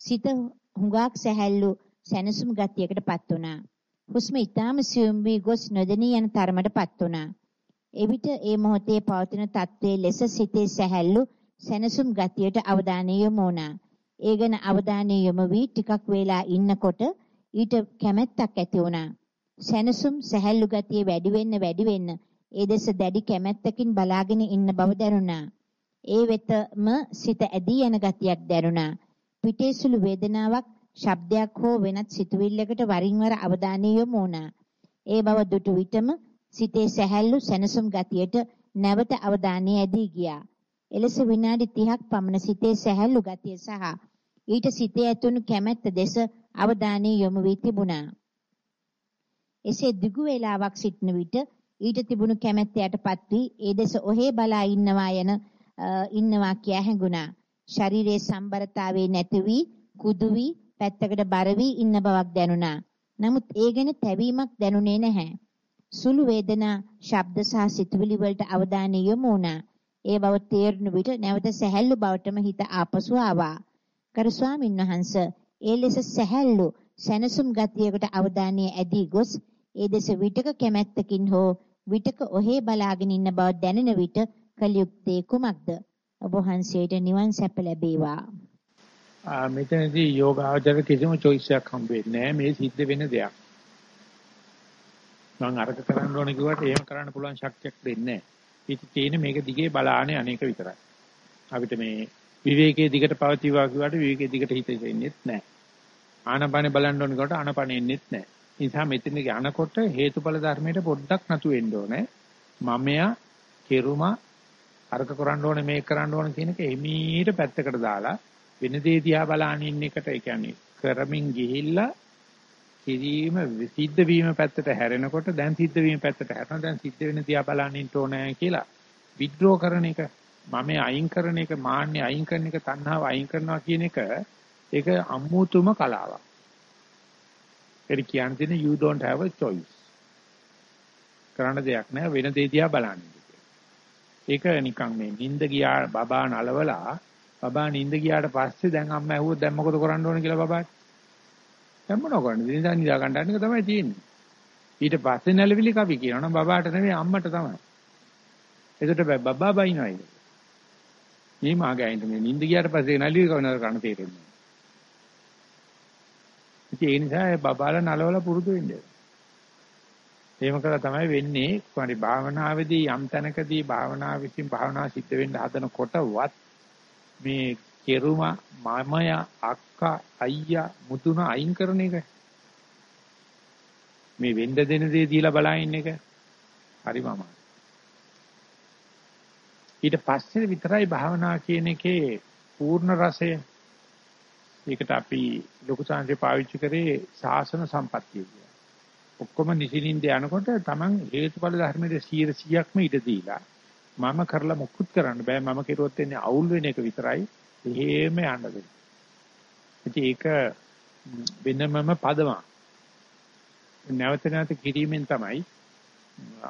සිත හුඟක් සැහැල්ලු සැනසුම් ගතියකටපත් වුණා. හුස්ම ඊටාම සියුම් වී ගොස් නොදෙනී යන තරමටපත් වුණා. එවිට ඒ මොහොතේ පවතින තත්ත්වයේ ලෙස සිතේ සැහැල්ලු සැනසුම් ගතියට අවධානය යොමු වුණා. ඒ ගැන අවධානය යොමු වී ටිකක් වේලා ඉන්නකොට ඊට කැමැත්තක් ඇති වුණා. සැනසුම් සැහැල්ලු ගතිය වැඩි වෙන්න වැඩි වෙන්න ඒ දෙස දැඩි කැමැත්තකින් බලාගෙන ඉන්න බව දැනුණා. ඒ වෙතම සිත ඇදී යන ගතියක් දැනුණා. පිටේ සුළු වේදනාවක්, ශබ්දයක් හෝ වෙනත් සිතුවිල්ලකට වරින් වර අවධානය යොමු වුණා. ඒ බව දුටු විටම සිතේ සැහැල්ලු සැනසුම් ගතියට නැවත අවධානය ඇදී ගියා. එලෙස විනාඩි 30ක් පමණ සිතේ සැහැල්ලු ගතිය සහ ඊට සිතේ ඇතුණු කැමැත්ත දෙස අවධානය යොමු වී තිබුණා. එසේ දිගු වේලාවක් සිටන විට ඊට තිබුණු කැමැත්ත යටපත් වී ඒ දෙස ඔහේ බලා ඉන්නවා යන ඉන්නවා කියා හැඟුණා. ශරීරයේ සම්බරතාවේ නැති වී කුදු වී පැත්තකට බර වී ඉන්න බවක් දැනුණා. නමුත් ඒ ගැන තැවීමක් දැනුනේ නැහැ. සුළු වේදනා, ශබ්ද සහ සිතුවිලි වලට අවධානය යොමු වුණා. ඒ බව තේරුණු විට නැවත සැහැල්ලු බවටම හිත ආපසු ආවා. කරු ස්වාමින් වහන්සේ ඒ ලෙස සැහැල්ලු සැනසුම් ගතියකට අවධානය ඇදී ගොස් ඒ දෙස විටක කැමැත්තකින් හෝ විටක ඔහේ බලාගෙන ඉන්න බව දැනෙන විට කලියුක්තේ කුමක්ද? ඔබ වහන්සේට නිවන් සැප ලැබේවා. ආ මෙතනදී යෝගාවචර කිසිම choice එකක් හම්බ වෙන්නේ නැහැ. මේ සිද්ධ වෙන දෙයක්. මම අරක කරන්න ඕන කිව්වට එහෙම කරන්න පුළුවන් ශක්තියක් දෙන්නේ නැහැ. ඉතින් තියෙන්නේ මේක දිගේ බලානේ අනේක විතරයි. අපිට මේ විවේකයේ දිගට පවතිවා කිව්වට විවේකයේ දිගට හිත ඉන්නෙත් නැහැ. ආනපනේ බලන්න ඕන කොට ආනපනේ ඉන්නෙත් නැහැ. ඒ නිසා මෙතන යනකොට හේතුඵල ධර්මයට පොඩ්ඩක් නතු වෙන්න ඕනේ. මමයා කෙරුමා අරක කරන්න ඕනේ මේක කරන්න ඕනේ කියන එක එමීට පැත්තකට දාලා වෙන දේ දිහා බලාගෙන ඉන්න එකට ඒ කියන්නේ කරමින් ගිහිල්ලා කිරීම සිද්ධ වීම පැත්තට හැරෙනකොට දැන් සිද්ධ වීම පැත්තට හැරෙනවා දැන් සිද්ධ වෙන දිහා බලන්න ඉන්න ඕනේ කියලා විඩ්‍රෝ කරන එක මම අයින් කරන එක මාන්නේ අයින් කරන එක තණ්හාව අයින් කරනවා කියන එක ඒක අමුතුම කලාවක් ඒක කියන්නේ you don't have a choice කරන්න දෙයක් නැහැ වෙන දේ දිහා බලන්න ඒක නිකන් මේ නිින්ද ගියා බබා නලවලා බබා නිින්ද ගියාට පස්සේ දැන් අම්මා ඇහුවොත් දැන් මොකද කරන්න ඕන කියලා බබාට දැන් මොනව කරන්නද? නිදා නිදා ගන්න එක තමයි තියෙන්නේ. ඊට පස්සේ නැලවිලි කවි කියනවනම් බබාට නෙවෙයි අම්මට තමයි. එතකොට බබා බයින්වයි. මේ මාගයින්ට මේ නිින්ද ගියාට පස්සේ නැලවිලි කවනර කන තේරෙන්නේ. ඉතින් ඒ නිසා බබාලා නලවලා පුරුදු වෙන්න. එහෙම කරලා තමයි වෙන්නේ. කොහරි භාවනාවේදී යම් තැනකදී භාවනාව විසින් භාවනාව සිද්ධ වෙන්න හදනකොටවත් මේ කෙරුම මමය අක්කා අයියා මුතුන අයින් කරන එක මේ වෙන්න දෙන දේ දීලා බලන එක හරිම අමාරුයි ඊට පස්සේ විතරයි භාවනා කියන එකේ පූර්ණ රසය ඒකට අපි ලොකු සංජය පාවිච්චි කරේ සාසන සම්පත්තිය කියලා. ඔක්කොම නිසින්ින්ද යනකොට Taman හේතුඵල ධර්මයේ 100%ක්ම ඉඩ දීලා මම කරලා මුකුත් කරන්න බෑ මම කෙරුවොත් එන්නේ අවුල් වෙන එක විතරයි එහෙම යන්න දෙන්න. ඒක වෙනමම පදමක්. නැවත නැවත කිරීමෙන් තමයි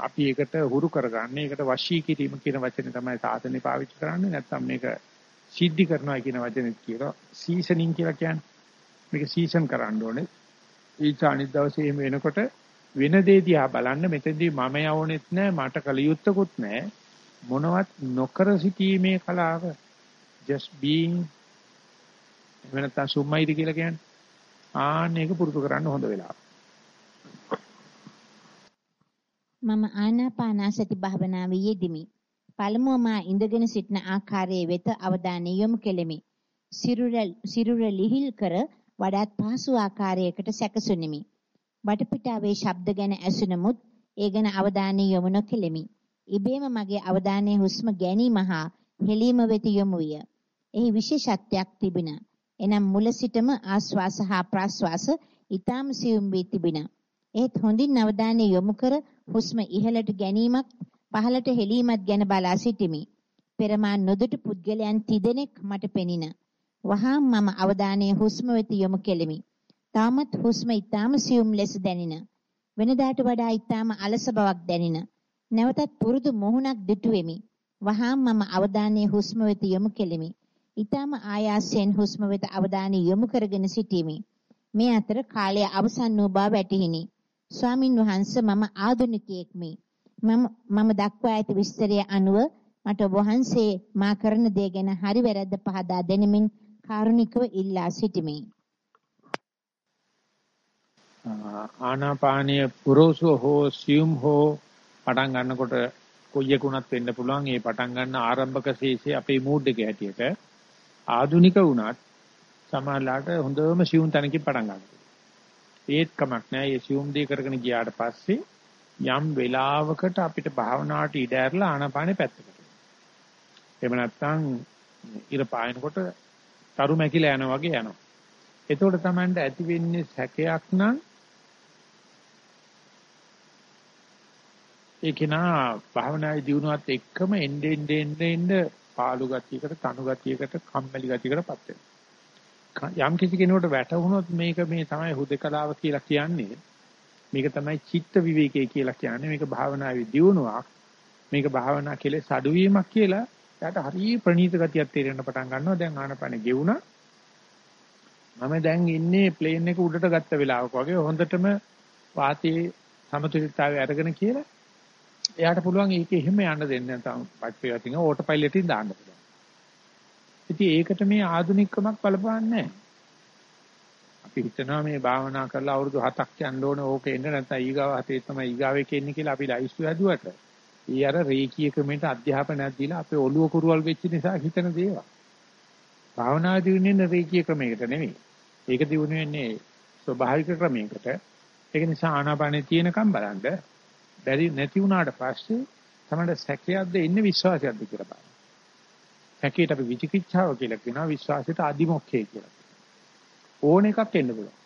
අපි ඒකට හුරු කරගන්නේ. ඒකට වශී කිරීම කියන වචනේ තමයි සාසනේ පාවිච්චි කරන්නේ. නැත්නම් මේක සිද්ධි කරනවා කියන වචනේ කියනවා සීසනින් කියලා කියන්නේ. මේක සීසන් කරන්න ඕනේ. ඊට අනිත් දවසේ එහෙම වෙනකොට වෙන දේ දිහා බලන්න මෙතෙන්දී මම යවුනෙත් නැහැ මට කලියුත්තකුත් නැහැ මොනවත් නොකර සිටීමේ කලාව just being එහෙම නැත්නම් සුම්මයිද කියලා කියන්නේ. ආන්න ඒක පුරුදු කරන්න හොඳ වෙලාව. මම ආනාපානසති භාවනාවේ යෙදිමි. පළමුව මා ඉඳගෙන සිටින ආකාරයේ වෙත අවධානය යොමු කෙලෙමි. සිරුර සිරුර ලිහිල් කර වඩාත් පහසු ආකාරයකට සැකසුනිමි. වටපිටාවේ ශබ්ද ගැන ඇසුනමුත් ඒ ගැන අවධානය යොමු නොකෙලෙමි. ඉබේම මගේ අවධානය හුස්ම ගැනීම හා හෙලීම වෙත යොමු විය. එහි විශේෂත්වයක් තිබින. එනම් මුල සිටම ආශ්වාස හා ප්‍රාශ්වාස ඊටාම සියුම් වී තිබින. ඒත් හොඳින් අවධානය යොමු කර හුස්ම ඉහළට ගැනීමක් පහළට හෙලීමත් ගැන බලා සිටිමි. පෙරමා නොදුටු පුද්ගලයන් තිදෙනෙක් මට පෙනින. වහාම මම අවධානය හුස්ම වෙත යොමු කෙලිමි. තාමත් හුස්ම ඊටාම සියුම් ලෙස දැනින. වෙනදාට වඩා ඊටාම අලස බවක් දැනින. නැවතත් පුරුදු මොහුණක් දිටුවෙමි. වහාම මම අවධානය හුස්ම වෙත යොමු කෙලිමි. ඊටාම ආයාසයෙන් හුස්ම වෙත අවධානය යොමු කරගෙන සිටීමි. මේ අතර කාලය අවසන් වූ බව වැටහිනි. ස්වාමින් වහන්සේ මම ආදුනිකයෙක්මි. මම මම දක්වා ඇති විස්තරය අනුව මට වහන්සේ මා කරන දේ ගැන හරි වැරද්ද පහදා දෙනමින් කාරුණිකව ඉල්ලා සිටිමි. ආනාපානීය පුරෝසු හෝ සියුම් හෝ පටන් ගන්නකොට කොයි එකුණත් වෙන්න පුළුවන්. ඒ පටන් ගන්න ආරම්භක ශේෂයේ අපේ මූඩ් එක හැටියට ආදුනික වුණත් සමහරලාට හොඳම සියුම් තැනකින් පටන් ගන්නවා. ඒත් කමක් නැහැ. ඒ සියුම් දේ කරගෙන ගියාට පස්සේ යම් වෙලාවකට අපිට භාවනාවට ඉඩ ඇරලා ආනාපානෙ පැත්තකට. එහෙම නැත්නම් ඉර පායනකොට තරු මැකිලා යනවා වගේ යනවා. එතකොට තමයි ඇති වෙන්නේ සැකයක් නම් ඒක නා භාවනායේ දිනුවත් එක්කම එන්නේ එන්නේ එන්නේ පාළු ගතියකට, තනු ගතියකට, කම්මැලි ගතියකටපත් වෙනවා. යම් කිසි කෙනෙකුට වැටහුනොත් මේක මේ තමයි හුදකලාව කියලා කියන්නේ. මේක තමයි චිත්ත විවේකයේ කියලා කියන්නේ. මේක භාවනාවේ දියුණුවක්. මේක භාවනා කෙලෙස් අඩුවීමක් කියලා එයාට හරිය ප්‍රණීත ගතියක් තේරෙන්න පටන් ගන්නවා. දැන් ආනපන ගෙවුණා. මම දැන් ඉන්නේ ප්ලේන් එක උඩට ගත්ත වෙලාවක වගේ හොඳටම වාතයේ සමතුලිතතාවය අරගෙන කියලා එයාට පුළුවන් ඒක එහෙම යන්න දෙන්න නැත්නම් පච්චේවතින ඕටෝ පයිලට් එකෙන් දාන්න පුළුවන්. ඉතින් ඒකට මේ ආධුනිකකමක් බලපන්නේ නැහැ. අපි හිතනවා මේ භාවනා කරලා අවුරුදු 7ක් යන්න ඕනේ ඕක එන්න නැත්නම් ඊගාව හතේ තමයි ඊගාව එකේ ඉන්නේ කියලා අපි ලයිස්තු හැදුවට ඊ අර රේකී ක්‍රමයට අධ්‍යාපනයක් දීලා අපේ ඔළුව කුරුවල් වෙච්ච නිසා හිතන දේවල්. භාවනා දිනුනේ රේකී ක්‍රමයකට නෙමෙයි. ඒක දිනු වෙන්නේ ස්වභාවික ක්‍රමයකට. ඒක නිසා ආනාපානේ තියෙනකම් බලන්න බැරි නැති වුණාට පස්සේ තමයි සැකයක්ද ඉන්නේ විශ්වාසයක්ද කියලා බලන්න. සැකයට අපි විචිකිච්ඡාව කියලා කියනවා විශ්වාසයට අදිමොක්ඛය කියලා. ඕන එකක් එන්න පුළුවන්.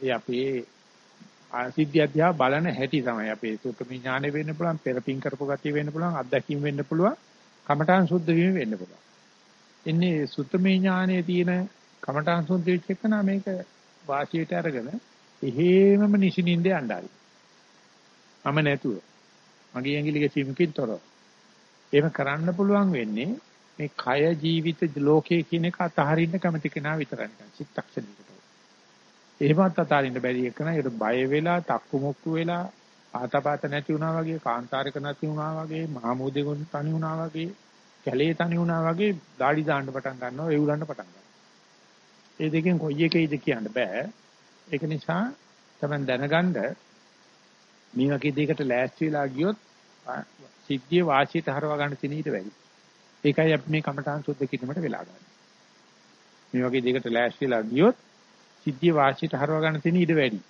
ඒ අපේ සිද්ධිය අධ්‍යා බලන හැටි තමයි අපේ සුතමි ඥානෙ වෙන්න පුළුවන්, පෙරපින් කරපු ගතිය වෙන්න පුළුවන්, අත්දැකීම් වෙන්න පුළුවන්, කමඨාන් සුද්ධ වීම වෙන්න පුළුවන්. ඉන්නේ සුතමි ඥානයේ තියෙන කමඨාන් සුද්ධ වෙච්ච එක නම් මේක වාසියට අරගෙන එහෙමම නිසිනින්ද යන්නයි. මම නැතුව. මගේ ඇඟිලි ගැසීමකින් තොරව. එහෙම කරන්න පුළුවන් වෙන්නේ මේ කය ජීවිත ලෝකයේ කියන එක අතහරින්න කැමති කෙනා විතරයි. චිත්තක්ෂණයකට. එහෙමත් අතහරින්න බැරි එකන ඒකට බය වෙලා, තක්කු මුක්කු වෙලා, ආතපත නැති වුණා වගේ, කාන්තාරක නැති වුණා වගේ, මහමෝදේ ගොන් තනි වුණා වගේ, කැලේ තනි වුණා වගේ দাঁඩි දාන්න පටන් ගන්නවා, ඒ උලන්න පටන් ගන්නවා. ඒ දෙකෙන් කොයි එකේද කියන්න බෑ. ඒක නිසා තමයි දැනගන්න මේ වගේ දෙයකට ලෑස්ති වෙලා ගියොත් සිද්ධිය වාසියට හරව ගන්න තියෙන ඊට වැඩි. ඒකයි අපි මේ කමඨාන් සුද්ධ කිරීමට වෙලා ගන්න. මේ වගේ දෙයකට ලෑස්ති වෙලා ගියොත් සිද්ධිය වාසියට හරව ගන්න තියෙන ඊට වැඩි.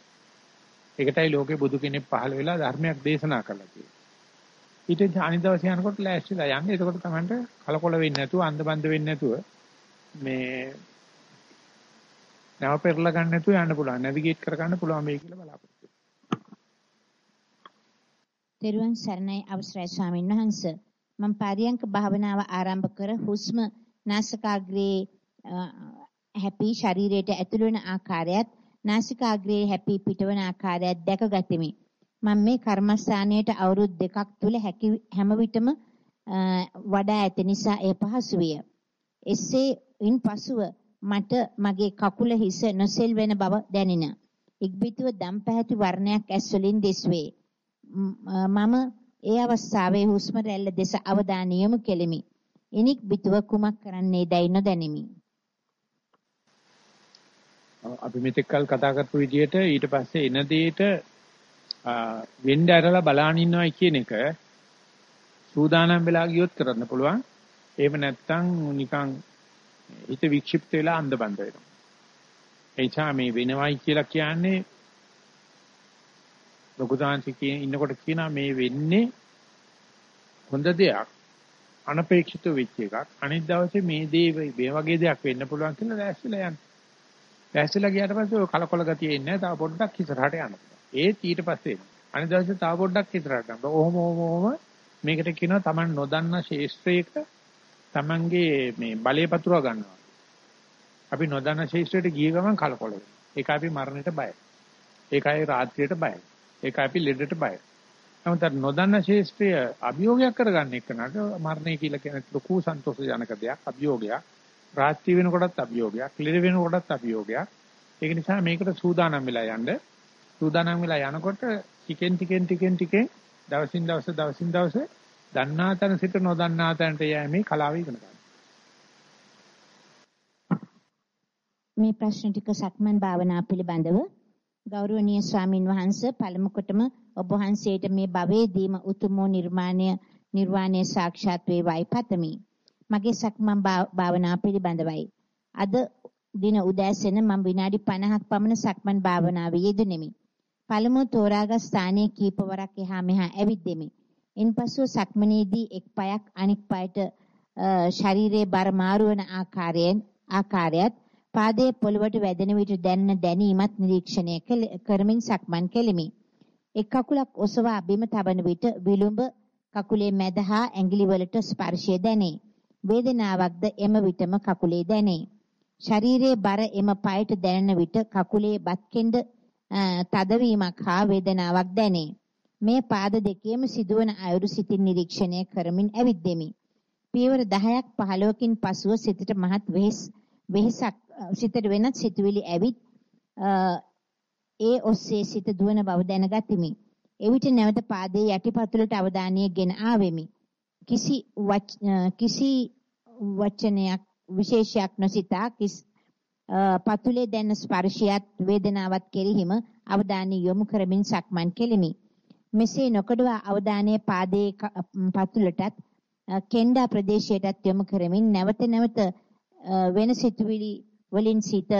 ඒකටයි ලෝකේ බුදු කෙනෙක් පහළ වෙලා ධර්මයක් දේශනා කළා කියන්නේ. ඊට අනිදවස යනකොට ලෑස්තිලා යන්නේ. එතකොට තමයි කලකොල වෙන්නේ නැතුව අන්ධබන්ද වෙන්නේ නැතුව මේ නැව පෙරලා ගන්න නැතුව යන්න පුළුවන්. නැවිගේට් කර ගන්න පුළුවන් මේ කියලා බලාපොරොත්තු තෙරුවන් සරණයි අවසරයි ස්වාමීන් වහන්ස. මම පාරියංක භාවනාව ආරම්භ කර හුස්ම නාසිකාග්‍රේ හැපි ශරීරයට ඇතුළු වෙන ආකාරයත් නාසිකාග්‍රේ හැපි පිටවන ආකාරයත් දැකගතිමි. මම මේ කර්මස්ථානයට අවුරුදු දෙකක් තුල හැම විටම වඩා ඇති නිසා එය පහසු විය. එසේ ඉන් පසුව මට මගේ කකුල හිස නොසෙල් වෙන බව දැනින. ඉක්බිතුව දම් පැහැති වර්ණයක් ඇස් වලින් දිස්වේ. මම ඒ අවස්ථාවේ හුස්ම රැල්ල දෙස අවධානය යොමු කෙලිමි. එනික් බිතුව කුමක් කරන්නේ දැයි නොදැනිමි. අපි මෙතෙක් කල් කතා කරපු විදිහට ඊට පස්සේ එන දෙයට වෙන්න ඇරලා බලාන ඉන්නවයි කියන එක සූදානම් වෙලා ගියොත් කරන්න පුළුවන්. එහෙම නැත්නම් නිකන් හිත වික්ෂිප්ත වෙලා අන්ධබන්ද වෙනවා. එනිසා මේ වෙනවයි කියලා කියන්නේ ලොකු දාංශිකේ ඉන්නකොට කියනවා මේ වෙන්නේ හොඳ දෙයක් අනපේක්ෂිත වෙච්ච එකක්. අනිත් දවසේ මේ දේ මේ වගේ දෙයක් වෙන්න පුළුවන් කියලා දැස්සලා යන්න. දැස්සලා ගියාට පස්සේ ඔය කලකොල ගතිය එන්නේ නැහැ. තව පොඩ්ඩක් ඉස්සරහට යන්න. ඒත් ඊට පස්සේ අනිත් දවසේ තව පොඩ්ඩක් ඉස්සරහට යන්න. ඔහොම ඔහොම ඔහොම මේකට කියනවා Taman නොදන්න ශේෂ්ත්‍රයක Tamanගේ මේ බලය පතුරව ගන්නවා. අපි නොදන්න ශේෂ්ත්‍රයට ගිය ගමන් කලකොල වෙනවා. ඒක අපි මරණයට බයයි. ඒකයි රාත්‍රියට බයයි. ඒක අපි ලෙඩට බයයි. නමුත් අර නොදන්න ශේෂ්ත්‍රය අභියෝගයක් කරගන්න එක්කනට මරණය කියලා කියන ලොකු සන්තෝෂජනක දෙයක් අභියෝගයක්. රාත්‍රී වෙනකොටත් අභියෝගයක්, ලෙඩ වෙනකොටත් අභියෝගයක්. ඒක නිසා මේකට සූදානම් වෙලා යන්න. සූදානම් වෙලා යනකොට ටිකෙන් ටිකෙන් ටිකෙන් ටිකෙන් දවසින් දවස දවසින් දවස දන්නා තැන සිට නොදන්නා තැනට යෑමේ කලාව ඉගෙන ගන්න. මේ ප්‍රශ්න ටික සක්මන් භාවනා පිළිබඳව ගෞරවනීය ස්වාමින් වහන්සේ පළමු කොටම ඔබ වහන්සේට මේ භවයේදීම උතුම් නිර්මාණය නිර්වාණය සාක්ෂාත් වේවායි පතමි. මගේ සක්මන් භාවනා පිළිබඳවයි. අද දින උදෑසන මම විනාඩි 50ක් පමණ සක්මන් භාවනාවේ යෙදුණෙමි. පළමුව තෝරාගත් ස්ථානයේ කීපවරක් එහා මෙහා ඇවිද්දෙමි. ඉන්පසු සක්මනේදී එක් පායක් අනෙක් පායට ශරීරයේ බර මාරු වන ආකාරයෙන් ආකාරයත් පාදයේ පොළවට වැදෙන විට දැනෙන දැනීමත් නිරීක්ෂණය කරමින් සක්මන් කෙලිමි. එක් කකුලක් ඔසවා බිම තබන විට විලුඹ කකුලේ මැද හා ඇඟිලි වලට ස්පර්ශය දැනේ. වේදනාවක්ද එම විටම කකුලේ දැනේ. ශරීරයේ බර එම පායට දැනෙන විට කකුලේ බත් කෙන්ඩ තදවීමක් හා වේදනාවක් දැනේ. මේ පාද දෙකේම සිදුවන අයුරු සිතින් නිරීක්ෂණය කරමින් ඇවිද්දෙමි. පියවර 10ක් 15කින් පසුව සිතට මහත් වෙහෙස් වෙහෙසක් සිතට වෙනත් සිතුවිලි ඇවිත් ඒ ඔස්සේ සිත දුවන බව දැනගතිමි. එවිට නැවත පාදයේ යටිපතුලට අවධානය ගෙන ආවෙමි. කිසි කිසි වචනයක් විශේෂයක් නොසිතා කිස් පතුලේ දැනෙන ස්පර්ශයත් වේදනාවත් කෙරෙහිම අවධානය යොමු කරමින් සක්මන් කෙලිමි. මෙසේ නොකඩවා අවධානය පාදයේ පතුලටත් කෙන්ඩා ප්‍රදේශයටත් යොමු කරමින් නැවත නැවත වෙන සිතුවිලි වලින් සිත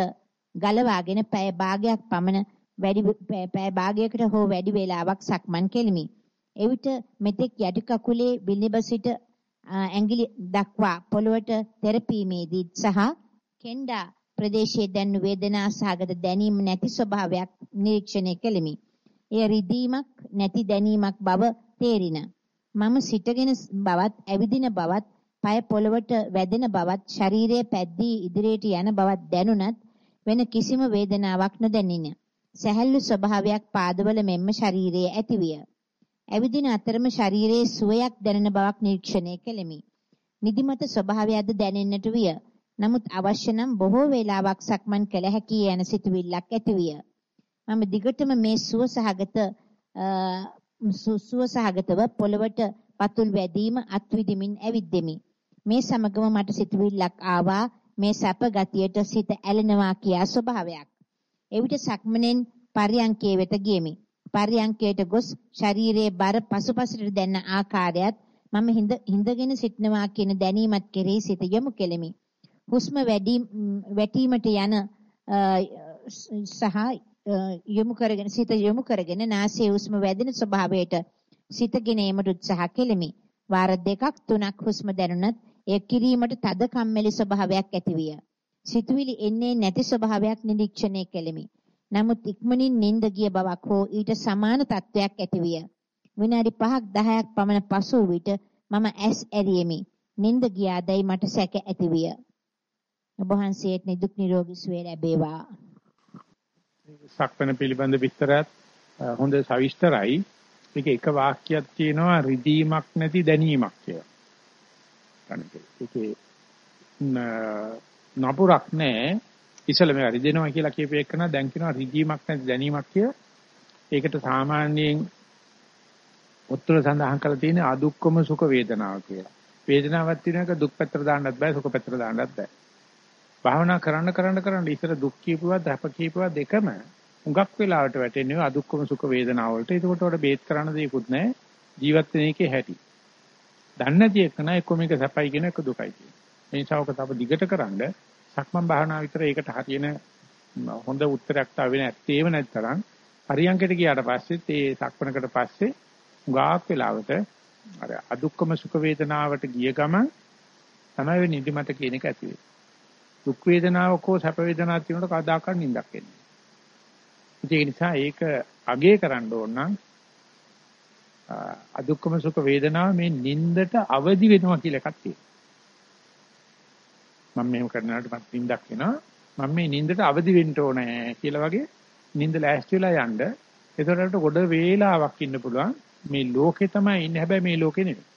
ගලවාගෙන පැය භාගයක් පමණ වැඩි පැය භාගයකට හෝ වැඩි වේලාවක් සක්මන් කෙලිමි. එවිට මෙතෙක් යටි කකුලේ බිලිබ සිට ඇඟිලි දක්වා පොළවට තෙරපීමේදී සහ කෙන්ඩා ප්‍රදේශයේ දැනු වේදනා සහගත දැනීම නැති ස්වභාවයක් නිරීක්ෂණය කෙලිමි. එය රිදීමක් නැති දැනීමක් බව තේරින. මම සිටගෙන බවත් ඇවිදින බවත් පය පොළවට වැදෙන බවත් ශරීරයේ පැද්දී ඉදිරියට යන බවත් දැනුණත් වෙන කිසිම වේදනාවක් නොදැනින. සැහැල්ලු ස්වභාවයක් පාදවල මෙන්ම ශරීරයේ ඇතිවිය. ඇවිදින අතරම ශරීරයේ සුවයක් දැනෙන බවක් නිරීක්ෂණය කෙලිමි. නිදිමත ස්වභාවයක්ද දැනෙන්නට විය. නමුත් අවශ්‍ය නම් බොහෝ වේලාවක් සක්මන් කළ හැකි යන සිතුවිල්ලක් ඇතිවිය. මම දිගටම මේ සුව සහගත සුව සහගතව පොළවට පතුල් වැදීම අත්විදිමින් ඇවිද්දෙමි. මේ සමගම මට සිතුවිල්ලක් ආවා මේ සැප ගතියට සිත ඇලෙනවා කියා ස්වභාවයක්. එවිට සක්මනෙන් පර්යංකයේ වෙත ගියමි. පර්යංකයට ගොස් ශරීරයේ බර පසුපසට දැනෙන ආකාරයත් මම හිඳගෙන සිටනවා කියන දැනීමත් කෙරෙහි සිත යොමු කෙලෙමි. හුස්ම වැඩි වැටීමට යන සහ යොමු කරගෙන සිත යොමු කරගෙන නාසයේ හුස්ම වැදෙන ස්වභාවයට සිතගෙන ඒමට උත්සාහ කෙලිමි. වාර දෙකක් තුනක් හුස්ම දැනුණත් එය කිරීමට තද කම්මැලි ස්වභාවයක් ඇතිවිය. සිතුවිලි එන්නේ නැති ස්වභාවයක් නිරීක්ෂණය කෙලිමි. නමුත් ඉක්මනින් නිින්ද ගිය බවක් හෝ ඊට සමාන තත්වයක් ඇතිවිය. විනාඩි 5ක් 10ක් පමණ පසු විට මම ඇස් ඇරියෙමි. නිින්ද ගියාදයි මට සැක ඇතිවිය. ඔබ වහන්සේට නිදුක් නිරෝගී සුවය ලැබේවා. සක්මණ පිළිබඳ විස්තරات හොඳ සවිස්තරයි. මේක එක වාක්‍යයක් තියෙනවා රිදීමක් නැති දැනීමක් කියලා. ඒකේ නපුරක් නැහැ. ඉතල මේ රිදෙනවා කියලා කියපු එකන දැන් කියනවා රිදීමක් නැති දැනීමක් කියලා. ඒකට සාමාන්‍යයෙන් උත්තර සඳහන් කරලා තියෙන අදුක්කම සුඛ වේදනාව කියලා. වේදනාවක් තියෙන එක දුක් පැත්තට දාන්නත් බෑ සුඛ පැත්තට දාන්නත් බෑ. භාවනා කරන්න කරන්න කරන්න ඉතල දුක් කියපුවා දහප කියපුවා දෙකම හුඟක් වෙලාවට වැටෙන්නේ අදුක්කම සුඛ වේදනාව වලට. ඒකට උඩ බේත් කරන්න දෙයක්වත් නැහැ. ජීවත් වෙන එකේ හැටි. දන්නේ නැති එක නෑ එක්ක මේක සැපයි කියන එක දුකයි කියන. මේ නිසා ඔක තව දිගට කරන්ඩ සක්මන් භාවනාව විතර ඒකට හරියන හොඳ උත්තරයක් තාවෙ නැත්තේම නැත්තරම් පරියන්කට ගියාට පස්සෙත් ඒ සක්මනකට පස්සේ ගාක් වෙලාවට අර අදුක්කම සුඛ වේදනාවට ගිය ගමන් තමයි නිදිමත කියන එක ඇති වෙන්නේ. දුක් වේදනාවක් හෝ සැප වේදනාවක් තියෙනකොට කවදාකවත් නිින්දක් එන්නේ නැහැ. ඒ නිසා ඒක අගේ කරන්න ඕන නම් අදුක්කම සුඛ වේදනාව මේ නිින්දට අවදි වෙනවා කියලා එකක් තියෙනවා. මම මේව කරනාට මත් නිින්දක් වෙනවා. මම මේ නිින්දට අවදි වෙන්න ඕනේ කියලා වගේ නිින්ද ලෑස්ති වෙලා යන්න. ඒතරට ගොඩ වේලාවක් ඉන්න පුළුවන්. මේ ලෝකේ තමයි ඉන්නේ. හැබැයි මේ ලෝකේ නෙවෙයි.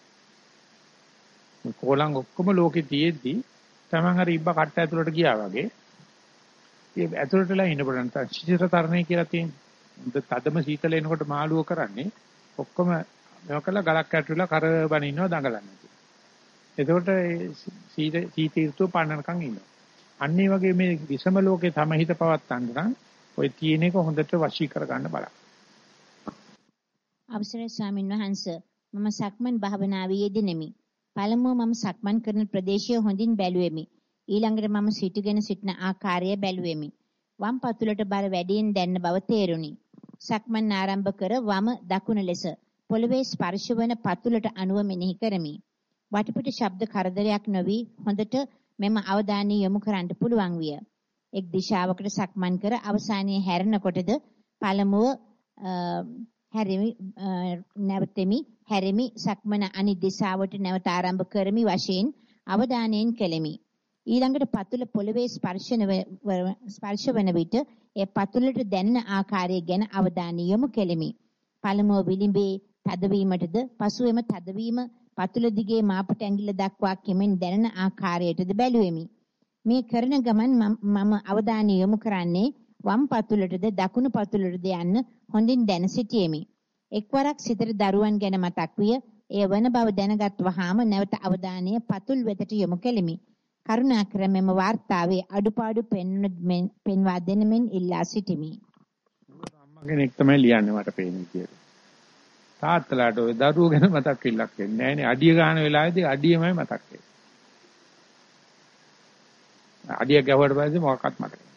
මේ කොලං ඔක්කොම ලෝකේ තියෙද්දි Taman හරි ඉබ්බ කට්ට ඇතුළට ගියා වගේ. ඒ ඇතුළටලා ඉන්න පුළුවන්. ශිෂ්‍යතර තරණය කියලා තියෙනවා. තදම සීතල එනකොට මාළුව කරන්නේ ඔක්කොම මේක කළා ගලක් ඇතුළේ කර බණ ඉන්නවා දඟලන්නේ. එතකොට සීත සීත ඍතුව පන්නනකම් ඉන්නවා. අන්න ඒ වගේ මේ විසම ලෝකේ තමහිත පවත්තන්න නම් ඔය තියෙන එක හොඳට වශී කර ගන්න බලන්න. අවසරයි ස්වාමින් වහන්සේ මම සක්මන් භාවනාවේ යෙදෙනෙමි. පළමුව මම සක්මන් කරන ප්‍රදේශය හොඳින් බැලුවෙමි. ඊළඟට මම සිටගෙන සිටින ආකාරය බැලුවෙමි. වම් පතුලට බර වැඩියෙන් දැන්න බව තේරුණි. සක්මන් ආරම්භ කර වම දකුණ ලෙස පොළවේ ස්පර්ශ වන පතුලට අනුව මෙනෙහි කරමි. වටපිට ශබ්ද කරදරයක් නොවි හොඳට මෙම අවධානය යොමු කරන්න පුළුවන් විය. එක් දිශාවකට සක්මන් කර අවසානයේ හැරෙනකොටද පළමුව හැරෙමි නැවතෙමි හැරෙමි සක්මන අනිත් දිශාවට නැවත ආරම්භ කරමි වශයෙන් අවධානයෙන් කෙලෙමි. ඊළඟට පතුල පොළවේ ස්පර්ශන ස්පර්ශ වන විට ඒ පතුලට දැනෙන ආකාරය ගැන අවධානය යොමු කෙලෙමි. පළමුව විලිඹේ තදවීමටද පසුවෙම තදවීම පතුල දිගේ මාපට ඇඟිල්ල දක්වා කෙමෙන් දැනෙන ආකාරයටද බැලුවෙමි. මේ කරන ගමන් මම අවධානය යොමු කරන්නේ වම් පතුලටද දකුණු පතුලටද යන්න හොඳින් දැන සිටියෙමි. එක්වරක් සිතට දරුවන් ගැන මතක් විය. එය වන බව දැනගත් වහාම නැවත අවධානය පතුල් වෙතට යොමු කෙලිමි. කරුණාකර මෙම වාර්තාවේ අඩුපාඩු පෙන්වා දෙන මෙන් ඉල්ලා සිටිමි. අම්මා කෙනෙක් තමයි ලියන්නේ මට පේන්නේ කියලා. තාත්තලාට ওই දරුවෝ ගැන මතක් වෙන්නක් වෙන්නේ නැහැනේ. අඩිය ගන්න වෙලාවේදී අඩියමයි මතක් වෙන්නේ. අඩිය ගැහුවට පස්සේ මොකක්වත් මතක නැහැ.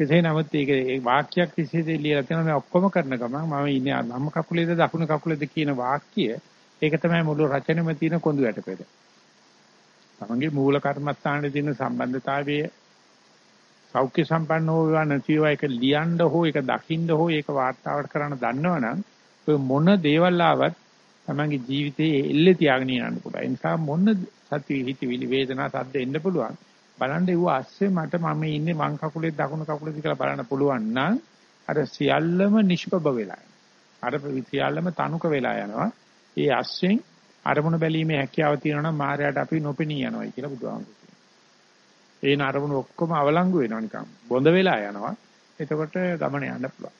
කෙසේ නමුත් ඒක ඒ වාක්‍යයක් විශේෂයෙන් ලියලා තියෙනවා මේ ඔක්කොම කරන ගමන් මම ඉන්නේ වම් කකුලේද දකුණු කකුලේද කියන වාක්‍ය ඒක තමයි මුළු රචනෙම තියෙන කොඳු වැටපෙද. තමන්ගේ මූල කර්මස්ථානයේ තියෙන සම්බන්ධතාවයේ සෞඛ්‍ය සම්පන්න හෝ වේවා නැතිව ඒක ලියන්න හෝ ඒක දකින්න හෝ ඒක වාර්තාවට කරන්න දන්නවනම් ඔය මොන දේවල් ආවත් තමන්ගේ ජීවිතයේ එල්ලේ තියාගෙන යන්න පුළුවන්. ඒ නිසා මොන සත්‍ය හිතවිලි වේදනා සද්ද එන්න පුළුවන්. බලන්න ඒව ඇස්සේ මට මම ඉන්නේ වම් කකුලේ දකුණු කකුලේ කියලා බලන්න පුළුවන් නම් අර සියල්ලම නිෂ්පබ වෙලා අර සියල්ලම තනුක වෙලා යනවා. ඒ ඇස්යෙන් අරමුණ බැලීමේ හැකියාව තියෙනවා නම් මායයට අපි නොපෙනී යනවායි කියලා බුදුහාමුදුරුවෝ කියනවා. ඒ නරමුණු ඔක්කොම අවලංගු වෙනවා නිකන්. බොඳ වෙලා යනවා. එතකොට ගමන යන්න පුළුවන්.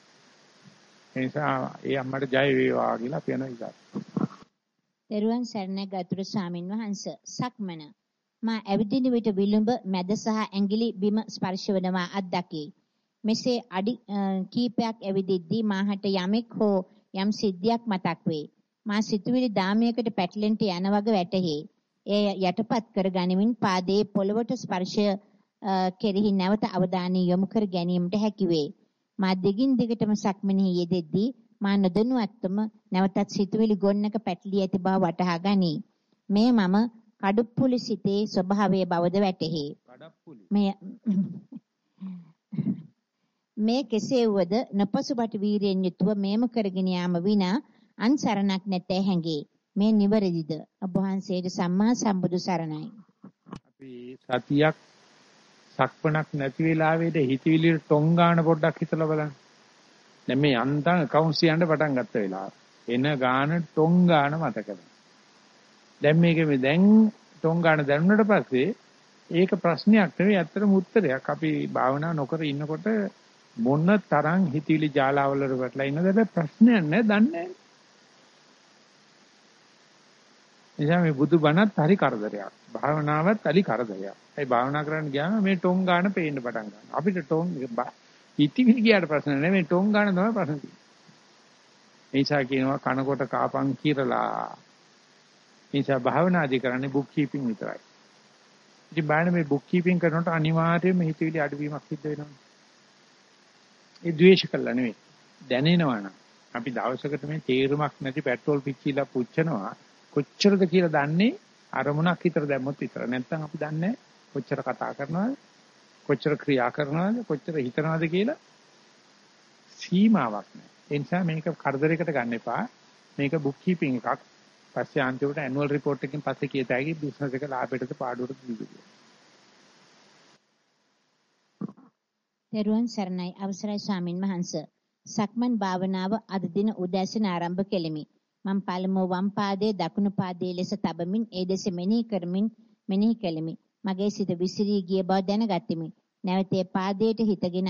ඒ නිසා ඒ අම්මට ජය වේවා කියලා අපි යනවා ඉතින්. දරුවන් සරණ ගතුරු ස්වාමින් වහන්සේ සක්මන මා ඇවිදින විට විලුඹ මැද සහ ඇඟිලි බිම ස්පර්ශ වෙනවා අත්දකි. මෙසේ අඩි කීපයක් ඇවිදිද්දී මාහට යමෙක් හෝ යම් සිද්ධියක් මතක් වේ. මා සිතුවිලි දාමයකට පැටලෙන්ට යන වග වැටහි. එය යටපත් කර ගනිමින් පාදයේ පොළවට ස්පර්ශය කෙරෙහි නැවත අවධානය යොමු කර ගැනීමට හැකි වේ. මා දිගින් දිගටම සක්මනෙහි යෙදෙද්දී මා නොදැනුවත්වම නැවතත් සිතුවිලි ගොන්නක පැටලී ඇති බව වටහා ගනී. මේ මම කඩුප්පුලි සිතේ ස්වභාවය බවද වැටහි. මේ මේ කෙසේ වුවද නපසුබට වීරියෙන් යුතුව මේම කරගෙන යාම විනා අන්සරණක් නැතේ හැඟේ. මේ නිවැරදිද? ඔබ වහන්සේට සම්මා සම්බුදු සරණයි. අපි සතියක් සක්පණක් නැති වෙලාවේද හිතවිලි ටොංගාන පොඩ්ඩක් හිතලා බලන්න. දැන් මේ යන්තම් accounts යන්න පටන් ගත්ත වෙලාව. එන ගාන ටොංගාන මතකද? දැන් මේක මේ දැන් ටොංගාන දැනුණට පස්සේ ඒක ප්‍රශ්නයක් නෙවෙයි ඇත්තටම උත්තරයක්. අපි භාවනා නොකර ඉන්නකොට මොන තරම් හිතවිලි ජාලාවල වලට වැටලා ඉන්නද ප්‍රශ්නයක් නෑ දන්නේ නෑ. එනිසා මේ බුදු බණත් හරි කරදරයක්. භාවනාවත් හරි කරදරයක්. ඒ භාවනා කරන්න ගියාම මේ ටොං ගාන පේන්න පටන් ගන්නවා. අපිට ටොං ඉතිවිලි ගියාට ප්‍රශ්න නෑ මේ ටොං ගාන තමයි ප්‍රශ්න තියෙන්නේ. එනිසා කියනවා කනකොට කාපන් කිරලා. එනිසා භාවනාදී කරන්නේ බුක් කීපින් විතරයි. ඉතින් බලන්න මේ බුක් කීපින් කරනකොට අනිවාර්යයෙන්ම හිතවිලි අඩුවීමක් සිද්ධ වෙනවා. ඒ ද්වේෂ කළා නෙවෙයි. දැනෙනවා නම් අපි දවසකට මේ තේරුමක් නැති පෙට්‍රෝල් පිච්චිලා පුච්චනවා කොච්චරද කියලා දන්නේ අරමුණක් හිතට දැම්මොත් විතර. නැත්නම් අපි දන්නේ කොච්චර කතා කරනවද කොච්චර ක්‍රියා කරනවද කොච්චර හිතනවද කියලා සීමාවක් නැහැ. ඒ නිසා මේක කරදරයකට ගන්න එපා. මේක බුක් කීපින් එකක්. පස්සේ අන්තිමට ඇනුවල් report එකකින් පස්සේ කියත හැකි බිස්නස් එක ලාභයටද පාඩුවටද දීලා. තෙරුවන් සරණයි අවසරයි ස්වාමින් වහන්සේ. සක්මන් භාවනාව අද දින උදෑසන ආරම්භ කෙලිමි. මම පළමුව වම් පාදයේ දකුණු පාදයේ ලෙස තබමින් ඒ දෙස මෙනෙහි කරමින් මෙනෙහි කෙලිමි. මගේ සිත විසිරී ගිය බව දැනගතිමි. නැවතේ පාදයට හිතගෙන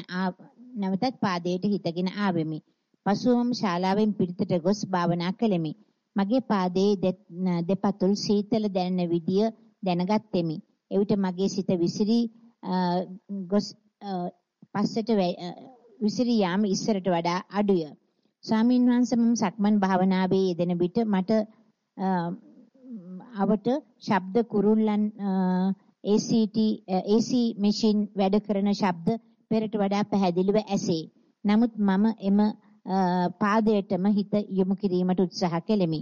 නැවතත් පාදයට හිතගෙන ආවෙමි. පසුවම ශාලාවෙන් පිටතට ගොස් භාවනා කළෙමි. මගේ පාදයේ දෙපතුල් සීතල දැනෙන විදිය දැනගත්ෙමි. එවිට මගේ සිත විසිරී ගොස් පස්සට විසිරී යාම ඉස්සරට වඩා අඩුය. ස්වාමීන් වහන්සේ මම සක්මන් භාවනාවේ යෙදෙන විට මට අවට ශබ්ද කුරුල්ලන් ACT AC මැෂින් වැඩ කරන ශබ්ද පෙරට වඩා පැහැදිලිව ඇසේ. නමුත් මම එම පාදයටම හිත යොමු කිරීමට උත්සාහ කෙලෙමි.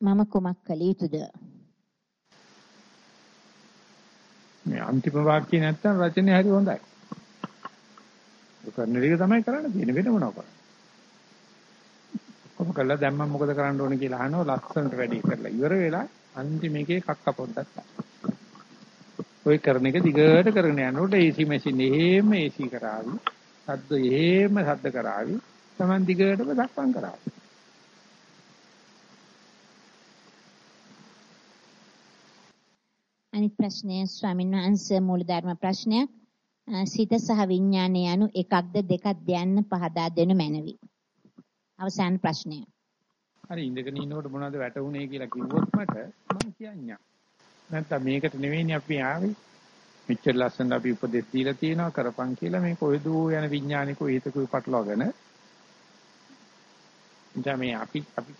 මම කුමක් කළ යුතුද? මේ අන්තිම වාක්‍යය නැත්තම් රචනය හරි හොඳයි. කරන එක තමයි කරන්න තියෙන්නේ. වෙන මොනවා කරන්නේ. ඔක්කොම කළා දැන් මම මොකද කරන්න ඕනේ කියලා අහනවා. ලස්සනට වැඩි කරලා ඉවර වෙලා අන්තිමේකේ කක්ක පොඩ්ඩක් ඔය කරන එක දිගට කරගෙන යනකොට AC machine එහෙම AC කරાવી සද්ද එහෙම සද්ද කරાવી Taman දිගටම දක්වම් කරાવી. අනිත් ප්‍රශ්නය ස්වාමීන් වහන්සේ මූලධර්ම ප්‍රශ්නයක්. සිත සහ විඥානය යනු එකක්ද දෙකක්ද යන්න පහදා දෙනු මැනවි. අවසාන ප්‍රශ්නය. හරි ඉඳගෙන ඉන්නකොට මොනවද වැටුනේ කියලා කිව්වොත් මට මම කියන්නේ. නැත්නම් මේකට නෙවෙයිනේ අපි ආවේ. මෙච්චර ලස්සන අපි උපදෙස් දීලා තියෙනවා කරපන් කියලා මේ කොයිදෝ යන විඥානිකෝ හේතුකෝ පටලවාගෙන ඉතින් මේ අපි අපි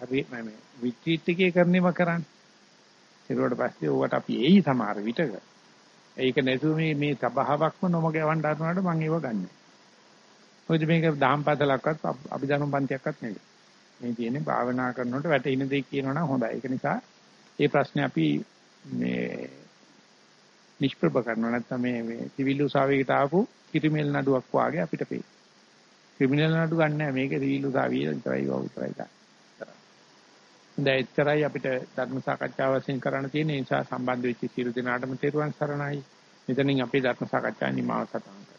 හරි මේ රිට්‍රීට් එකේ කරන්නේම කරන්නේ. ඒකට පස්සේ ඕවට අපි එයි සමහර විටක. ඒක නැතුව මේ මේ සබාවක්ම නොමග යවන්න හදනකොට මම ඒව ගන්නෙ. මොකද මේක දහම් පාසලක්වත් අභිධර්ම පන්තියක්වත් නෙවෙයි. මේ තියෙන්නේ භාවනා කරනකොට වැටෙන දේ කියනවනම් හොඳයි. ඒක නිසා මේ ප්‍රශ්නේ අපි මේ නිෂ්ප්‍රභ කරනවා නැත්නම් මේ මේ සිවිල් උසාවියකට ආපු කිරිමෙල් නඩුවක් වාගේ අපිට පේයි. ක්‍රිමිනල් නඩු ගන්න නැහැ මේක සිවිල් උසාවිය විතරයි වව විතරයි ගන්න. දැන් එච්චරයි අපිට ධර්ම සාකච්ඡාව වශයෙන් කරන්න තියෙන නිසා සම්බන්ධ වෙච්ච සියලු දෙනාටම තෙරුවන් සරණයි. මෙතනින් අපේ ධර්ම සාකච්ඡා නිමාව සටහන්